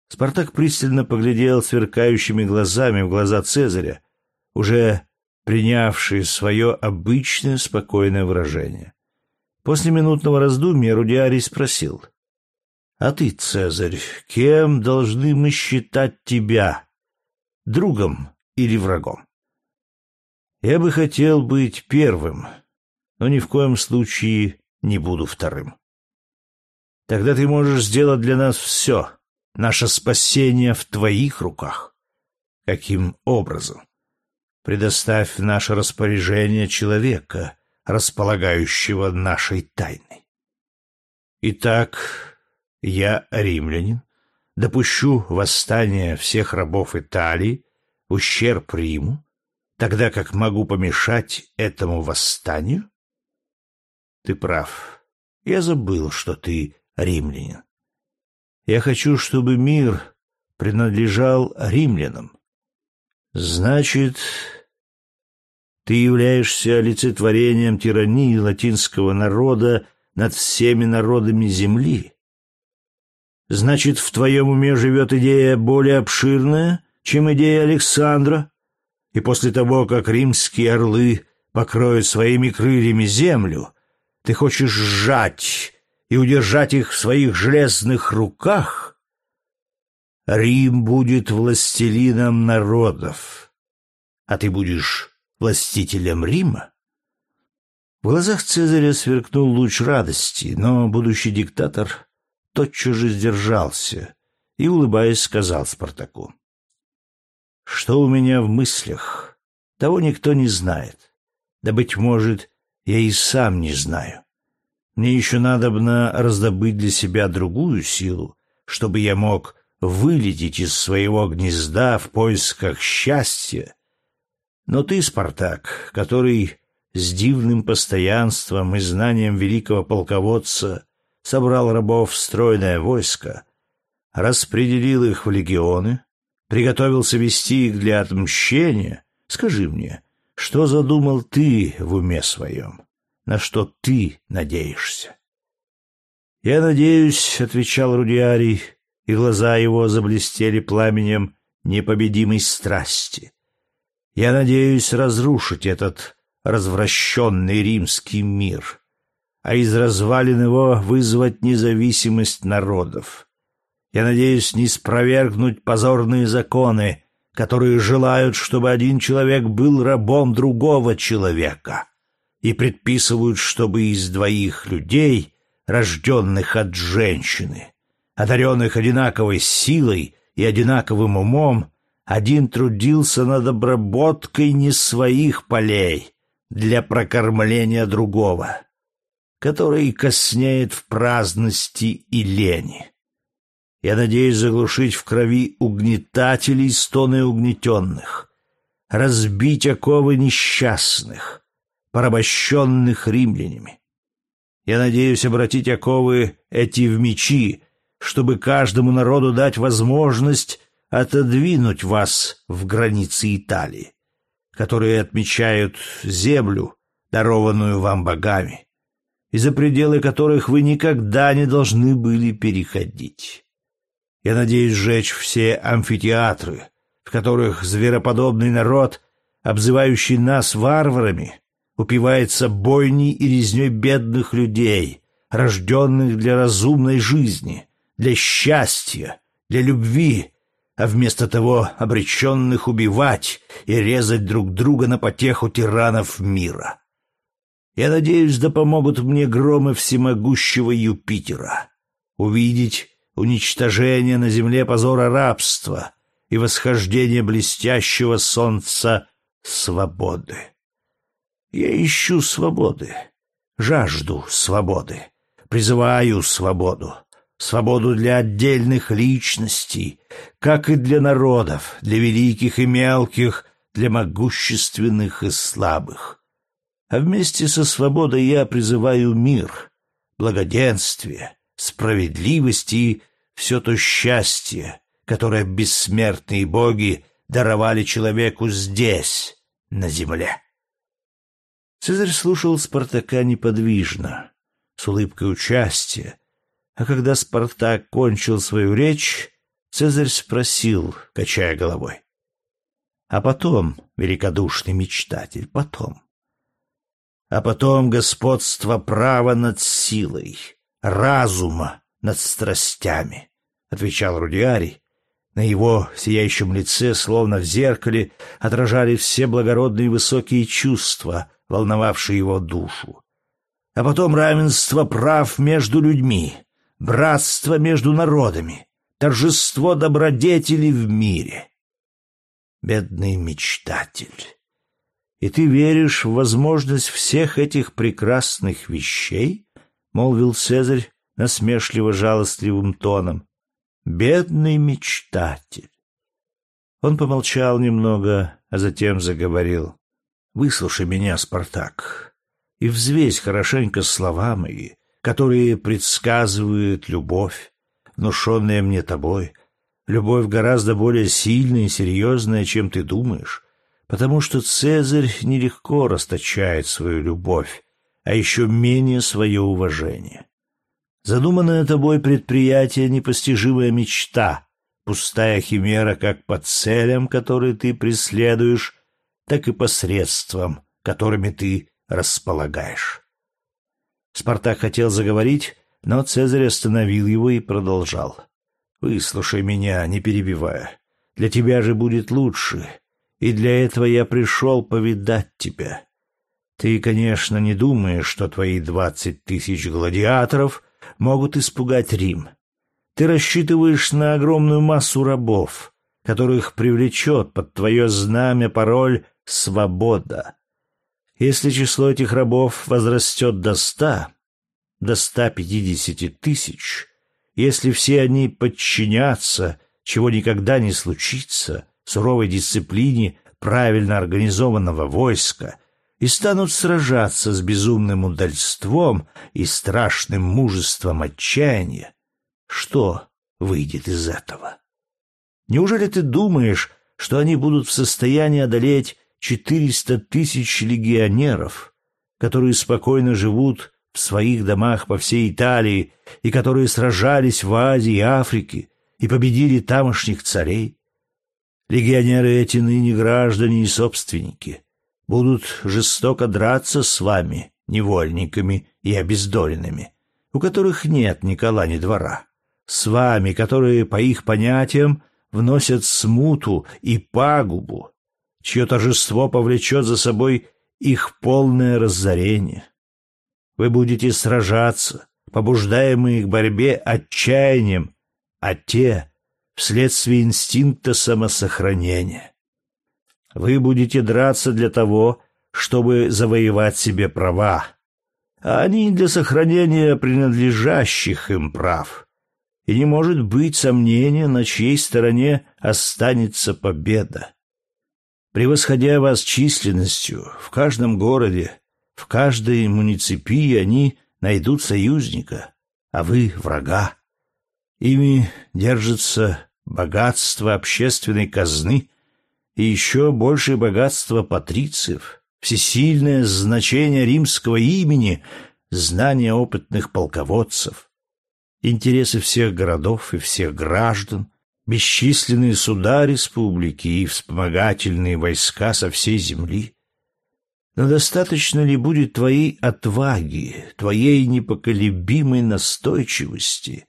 Спартак пристально поглядел сверкающими глазами в глаза Цезаря, уже принявшие свое обычное спокойное выражение. После минутного раздумья Рудиарий спросил. — А ты, Цезарь, кем должны мы считать тебя? Другом или врагом? — Я бы хотел быть первым, но ни в коем случае не буду вторым. Тогда ты можешь сделать для нас все. Наше спасение в твоих руках. Каким образом? Предоставь в наше распоряжение человека, располагающего нашей тайной. Итак, я римлянин, допущу восстание всех рабов Италии, ущерб Риму, тогда как могу помешать этому восстанию? Ты прав. Я забыл, что ты римлянин. Я хочу, чтобы мир принадлежал римлянам. Значит, ты являешься олицетворением тирании латинского народа над всеми народами земли. Значит, в твоем уме живет идея более обширная, чем идея Александра, и после того, как римские орлы покроют своими крыльями землю, ты хочешь сжать и удержать их в своих железных руках? Рим будет властелином народов, а ты будешь властителем Рима? В глазах Цезаря сверкнул луч радости, но будущий диктатор тотчас же сдержался и, улыбаясь, сказал Спартаку. «Что у меня в мыслях, того никто не знает. Да, быть может, я и сам не знаю. Мне еще надобно раздобыть для себя другую силу, чтобы я мог вылететь из своего гнезда в поисках счастья но ты, Спартак, который с дивным постоянством и знанием великого полководца собрал рабов в стройное войско, распределил их в легионы, приготовился вести их для отмщения, скажи мне, что задумал ты в уме своем? На что ты надеешься? — Я надеюсь, — отвечал Рудиарий, и глаза его заблестели пламенем непобедимой страсти. Я надеюсь разрушить этот развращенный римский мир, а из развалин его вызвать независимость народов. Я надеюсь не спровергнуть позорные законы, которые желают, чтобы один человек был рабом другого человека, и предписывают, чтобы из двоих людей, рожденных от женщины, одаренных одинаковой силой и одинаковым умом, один трудился над обработкой не своих полей для прокормления другого, который коснеет в праздности и лени. Я надеюсь заглушить в крови угнетателей стоны угнетенных, разбить оковы несчастных, порабощенных римлянами. Я надеюсь обратить оковы эти в мечи, чтобы каждому народу дать возможность отодвинуть вас в границы Италии, которые отмечают землю, дарованную вам богами, и за пределы которых вы никогда не должны были переходить. Я надеюсь сжечь все амфитеатры, в которых звероподобный народ, обзывающий нас варварами, упивается бойней и резней бедных людей, рожденных для разумной жизни, для счастья, для любви, а вместо того обреченных убивать и резать друг друга на потеху тиранов мира. Я надеюсь, да помогут мне громы всемогущего Юпитера увидеть уничтожение на земле позора рабства и восхождение блестящего солнца свободы. Я ищу свободы, жажду свободы, призываю свободу свободу для отдельных личностей, как и для народов, для великих и мелких, для могущественных и слабых. А вместе со свободой я призываю мир, благоденствие, справедливость и все то счастье, которое бессмертные боги даровали человеку здесь, на земле. Цезарь слушал Спартака неподвижно, с улыбкой участия, а когда Спартак кончил свою речь, Цезарь спросил, качая головой. А потом, великодушный мечтатель, потом. А потом господство права над силой, разума над страстями, — отвечал Рудиарий. На его сияющем лице, словно в зеркале, отражали все благородные высокие чувства, волновавшие его душу. А потом равенство прав между людьми, братство между народами, торжество добродетели в мире. Бедный мечтатель. И ты веришь в возможность всех этих прекрасных вещей? молвил Цезарь насмешливо жалостливым тоном. Бедный мечтатель. Он помолчал немного, а затем заговорил: "Выслушай меня, Спартак, и взвесь хорошенько слова мои, которые предсказывают любовь, внушенная мне тобой, любовь гораздо более сильная и серьезная, чем ты думаешь, потому что Цезарь нелегко расточает свою любовь, а еще менее свое уважение. Задуманное тобой предприятие — непостижимая мечта, пустая химера как по целям, которые ты преследуешь, так и по средствам, которыми ты располагаешь. Спартак хотел заговорить, но Цезарь остановил его и продолжал. «Выслушай меня, не перебивая. Для тебя же будет лучше, и для этого я пришел повидать тебя. Ты, конечно, не думаешь, что твои двадцать тысяч гладиаторов могут испугать Рим. Ты рассчитываешь на огромную массу рабов, которых привлечет под твое знамя пароль «Свобода». Если число этих рабов возрастет до ста, до ста пятидесяти тысяч, если все они подчинятся, чего никогда не случится, суровой дисциплине правильно организованного войска и станут сражаться с безумным удальством и страшным мужеством отчаяния, что выйдет из этого? Неужели ты думаешь, что они будут в состоянии одолеть четыреста тысяч легионеров, которые спокойно живут в своих домах по всей Италии и которые сражались в Азии и Африке и победили тамошних царей. Легионеры эти ныне граждане и собственники будут жестоко драться с вами, невольниками и обездоленными, у которых нет ни кола, ни двора, с вами, которые, по их понятиям, вносят смуту и пагубу, чье торжество повлечет за собой их полное разорение. Вы будете сражаться, побуждаемые к борьбе отчаянием, а те — вследствие инстинкта самосохранения. Вы будете драться для того, чтобы завоевать себе права, а они для сохранения принадлежащих им прав. И не может быть сомнения, на чьей стороне останется победа. Превосходя вас численностью, в каждом городе, в каждой муниципии они найдут союзника, а вы — врага. Ими держится богатство общественной казны и еще большее богатство патрициев, всесильное значение римского имени, знание опытных полководцев, интересы всех городов и всех граждан, бесчисленные суда республики и вспомогательные войска со всей земли — но достаточно ли будет твоей отваги, твоей непоколебимой настойчивости,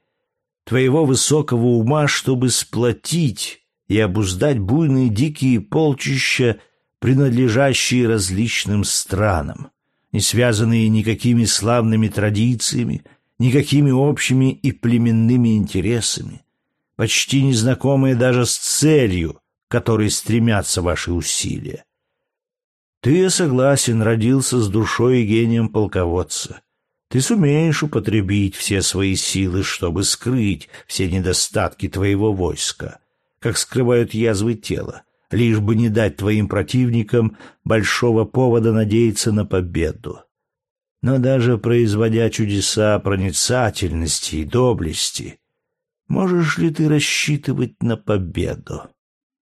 твоего высокого ума, чтобы сплотить и обуздать буйные дикие полчища, принадлежащие различным странам, не связанные никакими славными традициями, никакими общими и племенными интересами, почти незнакомые даже с целью, к которой стремятся ваши усилия. Ты, согласен, родился с душой и гением полководца. Ты сумеешь употребить все свои силы, чтобы скрыть все недостатки твоего войска, как скрывают язвы тела, лишь бы не дать твоим противникам большого повода надеяться на победу. Но даже производя чудеса проницательности и доблести, можешь ли ты рассчитывать на победу?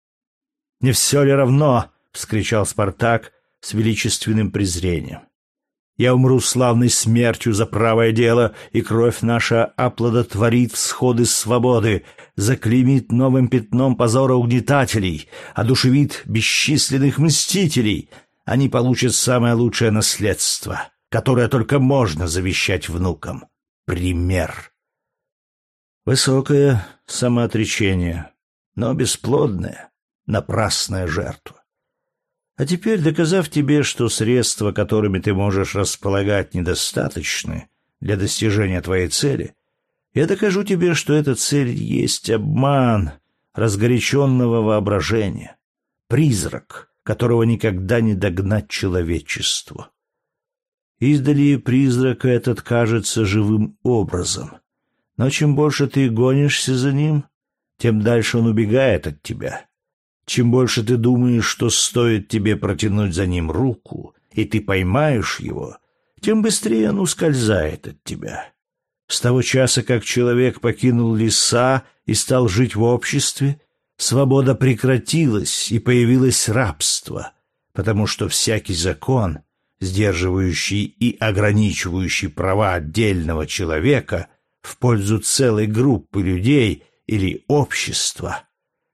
— Не все ли равно? — вскричал Спартак, с величественным презрением. Я умру славной смертью за правое дело, и кровь наша оплодотворит всходы свободы, заклеймит новым пятном позора угнетателей, одушевит бесчисленных мстителей. Они получат самое лучшее наследство, которое только можно завещать внукам. Пример. Высокое самоотречение, но бесплодное, напрасная жертва. А теперь, доказав тебе, что средства, которыми ты можешь располагать, недостаточны для достижения твоей цели, я докажу тебе, что эта цель есть обман разгоряченного воображения, призрак, которого никогда не догнать человечеству. Издали призрак этот кажется живым образом, но чем больше ты гонишься за ним, тем дальше он убегает от тебя, чем больше ты думаешь, что стоит тебе протянуть за ним руку, и ты поймаешь его, тем быстрее он ускользает от тебя. С того часа, как человек покинул леса и стал жить в обществе, свобода прекратилась и появилось рабство, потому что всякий закон, сдерживающий и ограничивающий права отдельного человека в пользу целой группы людей или общества,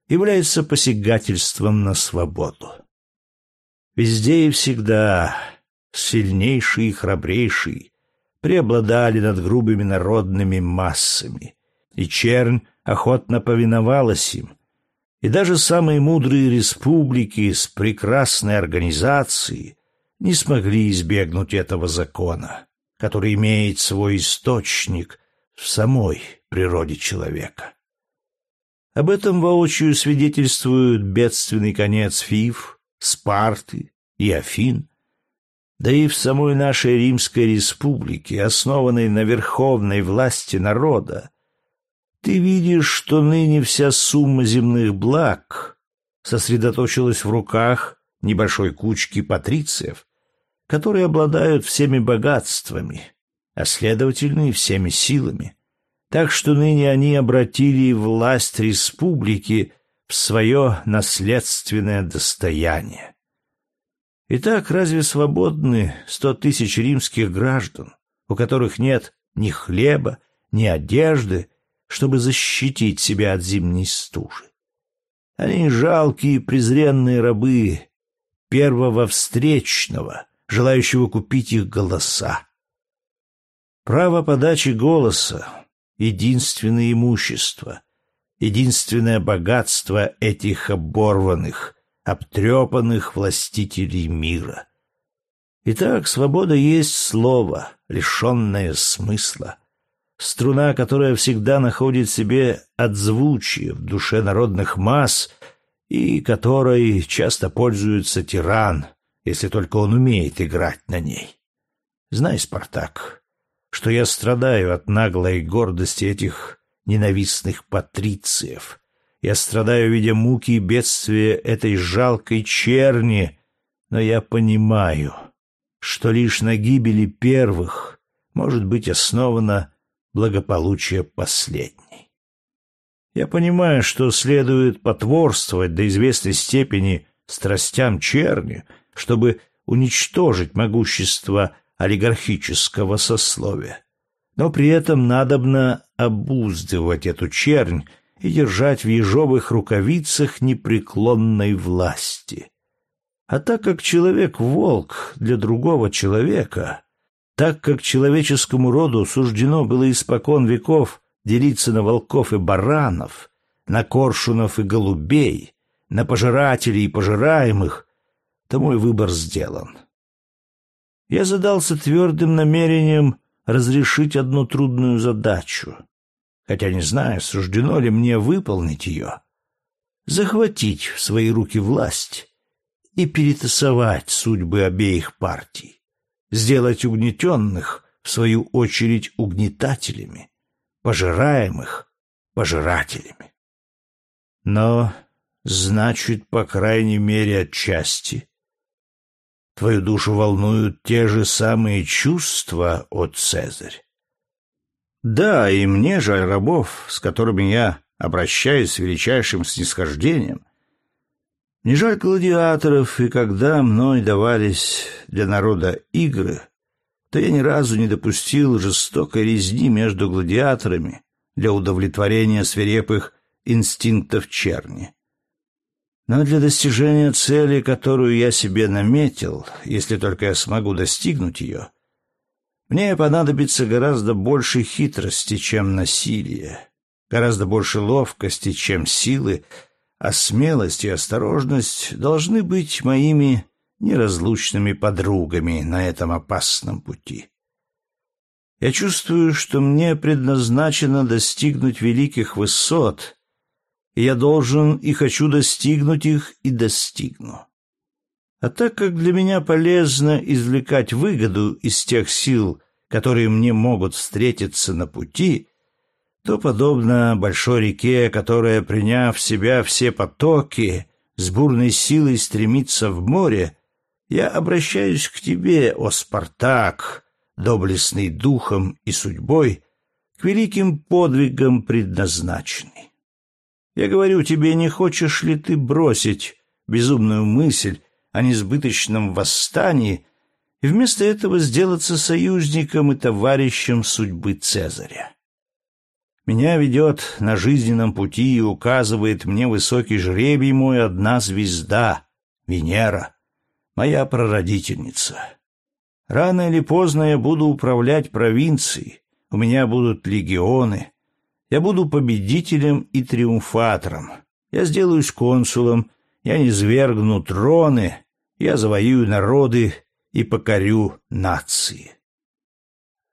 является посягательством на свободу. Везде и всегда сильнейший и храбрейший преобладали над грубыми народными массами, и чернь охотно повиновалась им, и даже самые мудрые республики с прекрасной организацией не смогли избегнуть этого закона, который имеет свой источник в самой природе человека. Об этом воочию свидетельствуют бедственный конец Фив, Спарты и Афин. Да и в самой нашей Римской республике, основанной на верховной власти народа, ты видишь, что ныне вся сумма земных благ сосредоточилась в руках небольшой кучки патрициев, которые обладают всеми богатствами, а следовательно и всеми силами так что ныне они обратили власть республики в свое наследственное достояние. Итак, разве свободны сто тысяч римских граждан, у которых нет ни хлеба, ни одежды, чтобы защитить себя от зимней стужи? Они жалкие презренные рабы первого встречного, желающего купить их голоса. Право подачи голоса единственное имущество, единственное богатство этих оборванных, обтрепанных властителей мира. Итак, свобода есть слово, лишенное смысла, струна, которая всегда находит себе отзвучие в душе народных масс и которой часто пользуется тиран, если только он умеет играть на ней. Знай, Спартак, что я страдаю от наглой гордости этих ненавистных патрициев. Я страдаю, видя муки и бедствия этой жалкой черни, но я понимаю, что лишь на гибели первых может быть основано благополучие последней. Я понимаю, что следует потворствовать до известной степени страстям черни, чтобы уничтожить могущество олигархического сословия. Но при этом надобно обуздывать эту чернь и держать в ежовых рукавицах непреклонной власти. А так как человек — волк для другого человека, так как человеческому роду суждено было испокон веков делиться на волков и баранов, на коршунов и голубей, на пожирателей и пожираемых, то мой выбор сделан. Я задался твердым намерением разрешить одну трудную задачу, хотя не знаю, суждено ли мне выполнить ее. Захватить в свои руки власть и перетасовать судьбы обеих партий, сделать угнетенных, в свою очередь, угнетателями, пожираемых пожирателями. Но, значит, по крайней мере, отчасти, твою душу волнуют те же самые чувства, от Цезарь. Да, и мне жаль рабов, с которыми я обращаюсь с величайшим снисхождением, не жаль гладиаторов, и когда мной давались для народа игры, то я ни разу не допустил жестокой резни между гладиаторами для удовлетворения свирепых инстинктов черни. Но для достижения цели, которую я себе наметил, если только я смогу достигнуть ее, мне понадобится гораздо больше хитрости, чем насилие, гораздо больше ловкости, чем силы, а смелость и осторожность должны быть моими неразлучными подругами на этом опасном пути. Я чувствую, что мне предназначено достигнуть великих высот, я должен и хочу достигнуть их и достигну. А так как для меня полезно извлекать выгоду из тех сил, которые мне могут встретиться на пути, то, подобно большой реке, которая, приняв в себя все потоки, с бурной силой стремится в море, я обращаюсь к тебе, о Спартак, доблестный духом и судьбой, к великим подвигам предназначенный. Я говорю тебе, не хочешь ли ты бросить безумную мысль о несбыточном восстании и вместо этого сделаться союзником и товарищем судьбы Цезаря? Меня ведет на жизненном пути и указывает мне высокий жребий мой одна звезда — Венера, моя прародительница. Рано или поздно я буду управлять провинцией, у меня будут легионы, я буду победителем и триумфатором, я сделаюсь консулом, я низвергну троны, я завоюю народы и покорю нации.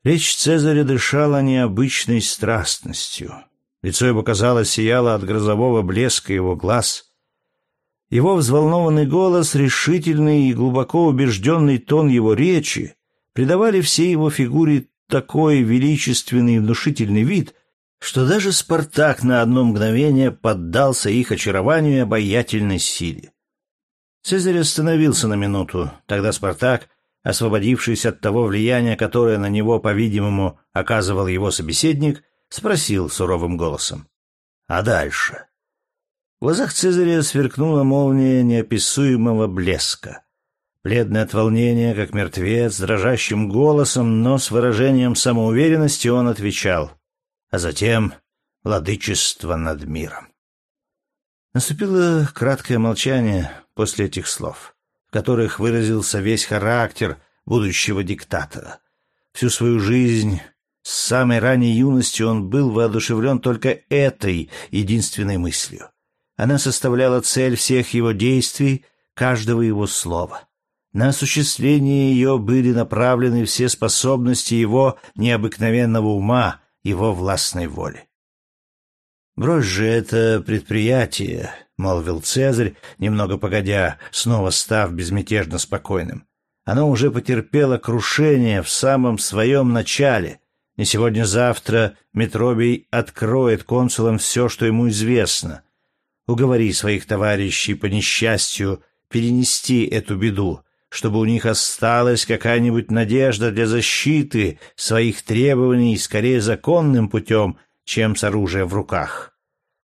Речь Цезаря дышала необычной страстностью. Лицо его, казалось, сияло от грозового блеска его глаз. Его взволнованный голос, решительный и глубоко убежденный тон его речи придавали всей его фигуре такой величественный и внушительный вид, что даже Спартак на одно мгновение поддался их очарованию и обаятельной силе. Цезарь остановился на минуту. Тогда Спартак освободившись от того влияния, которое на него, по-видимому, оказывал его собеседник, спросил суровым голосом. «А дальше?» В глазах Цезаря сверкнула молния неописуемого блеска. Бледный от волнения, как мертвец, дрожащим голосом, но с выражением самоуверенности он отвечал, а затем владычество над миром. Наступило краткое молчание после этих слов в которых выразился весь характер будущего диктатора. Всю свою жизнь, с самой ранней юности он был воодушевлен только этой единственной мыслью. Она составляла цель всех его действий, каждого его слова. На осуществление ее были направлены все способности его необыкновенного ума, его властной воли. Брось же это предприятие, — молвил Цезарь, немного погодя, снова став безмятежно спокойным. «Оно уже потерпело крушение в самом своем начале. Не сегодня-завтра Метробий откроет консулам все, что ему известно. Уговори своих товарищей по несчастью перенести эту беду, чтобы у них осталась какая-нибудь надежда для защиты своих требований скорее законным путем, чем с оружием в руках.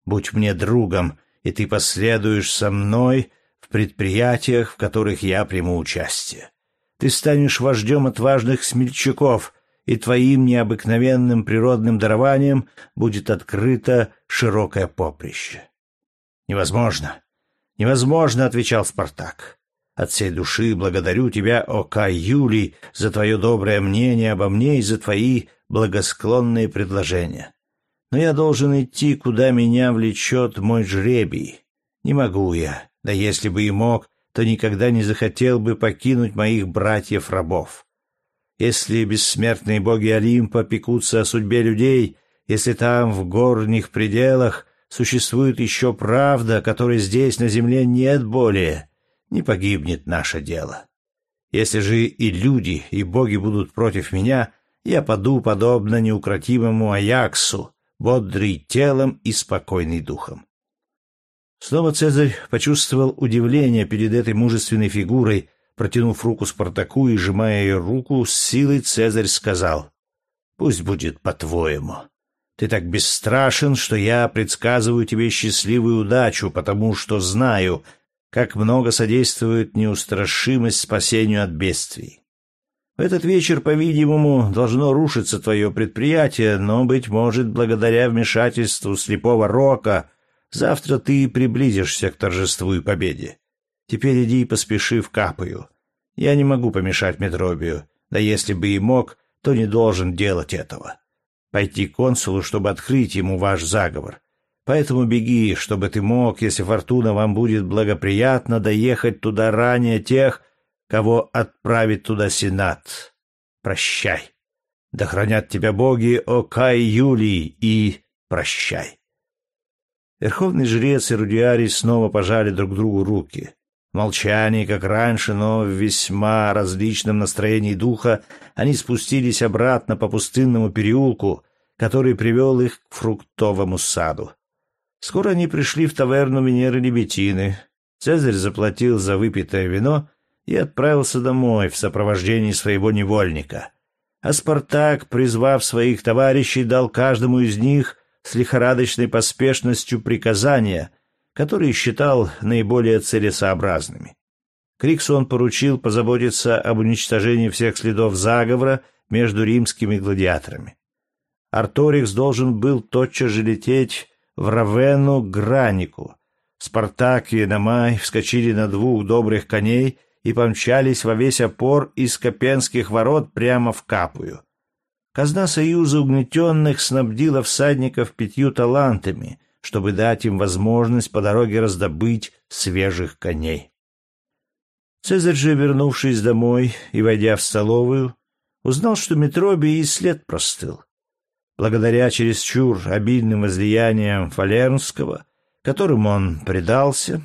Будь мне другом, — и ты последуешь со мной в предприятиях, в которых я приму участие. Ты станешь вождем отважных смельчаков, и твоим необыкновенным природным дарованием будет открыто широкое поприще. Невозможно, невозможно, отвечал Спартак. От всей души благодарю тебя, о Кай Юлий, за твое доброе мнение обо мне и за твои благосклонные предложения. но я должен идти, куда меня влечет мой жребий. Не могу я, да если бы и мог, то никогда не захотел бы покинуть моих братьев-рабов. Если бессмертные боги Олимпа пекутся о судьбе людей, если там, в горних пределах, существует еще правда, которой здесь на земле нет более, не погибнет наше дело. Если же и люди, и боги будут против меня, я паду подобно неукротимому Аяксу, бодрый телом и спокойный духом. Снова Цезарь почувствовал удивление перед этой мужественной фигурой, протянув руку Спартаку и сжимая ее руку, с силой Цезарь сказал, «Пусть будет по-твоему. Ты так бесстрашен, что я предсказываю тебе счастливую удачу, потому что знаю, как много содействует неустрашимость спасению от бедствий. В этот вечер, по-видимому, должно рушиться твое предприятие, но, быть может, благодаря вмешательству слепого рока — Завтра ты приблизишься к торжеству и победе. Теперь иди и поспеши в Капою. Я не могу помешать Метробию, да если бы и мог, то не должен делать этого. Пойти к консулу, чтобы открыть ему ваш заговор. Поэтому беги, чтобы ты мог, если фортуна вам будет благоприятна, доехать туда ранее тех, кого отправит туда Сенат. Прощай. Да хранят тебя боги, о Кай Юлий, и прощай. Верховный жрец и Рудиарий снова пожали друг другу руки. В молчании, как раньше, но в весьма различном настроении духа, они спустились обратно по пустынному переулку, который привел их к фруктовому саду. Скоро они пришли в таверну Венеры Лебетины. Цезарь заплатил за выпитое вино и отправился домой в сопровождении своего невольника. А Спартак, призвав своих товарищей, дал каждому из них с лихорадочной поспешностью приказания, которые считал наиболее целесообразными. Криксу он поручил позаботиться об уничтожении всех следов заговора между римскими гладиаторами. Арторикс должен был тотчас же лететь в Равенну к Гранику. Спартак и Намай вскочили на двух добрых коней и помчались во весь опор из Копенских ворот прямо в Капую. Казна Союза угнетенных снабдила всадников пятью талантами, чтобы дать им возможность по дороге раздобыть свежих коней. Цезарь же, вернувшись домой и войдя в столовую, узнал, что Метробий и след простыл. Благодаря чересчур обильным возлияниям Фалернского, которым он предался,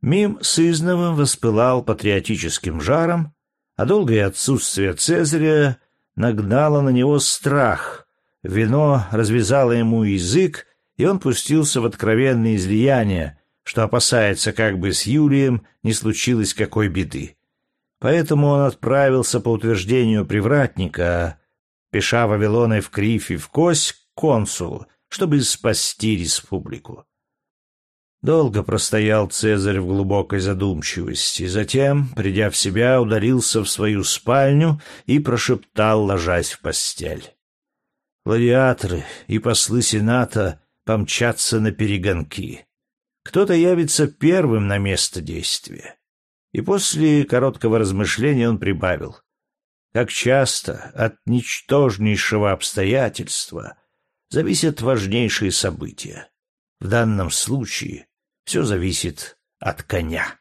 мим сызново воспылал патриотическим жаром, а долгое отсутствие Цезаря нагнало на него страх. Вино развязало ему язык, и он пустился в откровенные излияния, что опасается, как бы с Юлием не случилось какой беды. Поэтому он отправился по утверждению привратника, пеша Вавилоной в кривь и в кость, к консулу, чтобы спасти республику. Долго простоял Цезарь в глубокой задумчивости, затем, придя в себя, ударился в свою спальню и прошептал, ложась в постель. Гладиаторы и послы Сената помчатся на перегонки. Кто-то явится первым на место действия. И после короткого размышления он прибавил. Как часто от ничтожнейшего обстоятельства зависят важнейшие события. В данном случае все зависит от коня.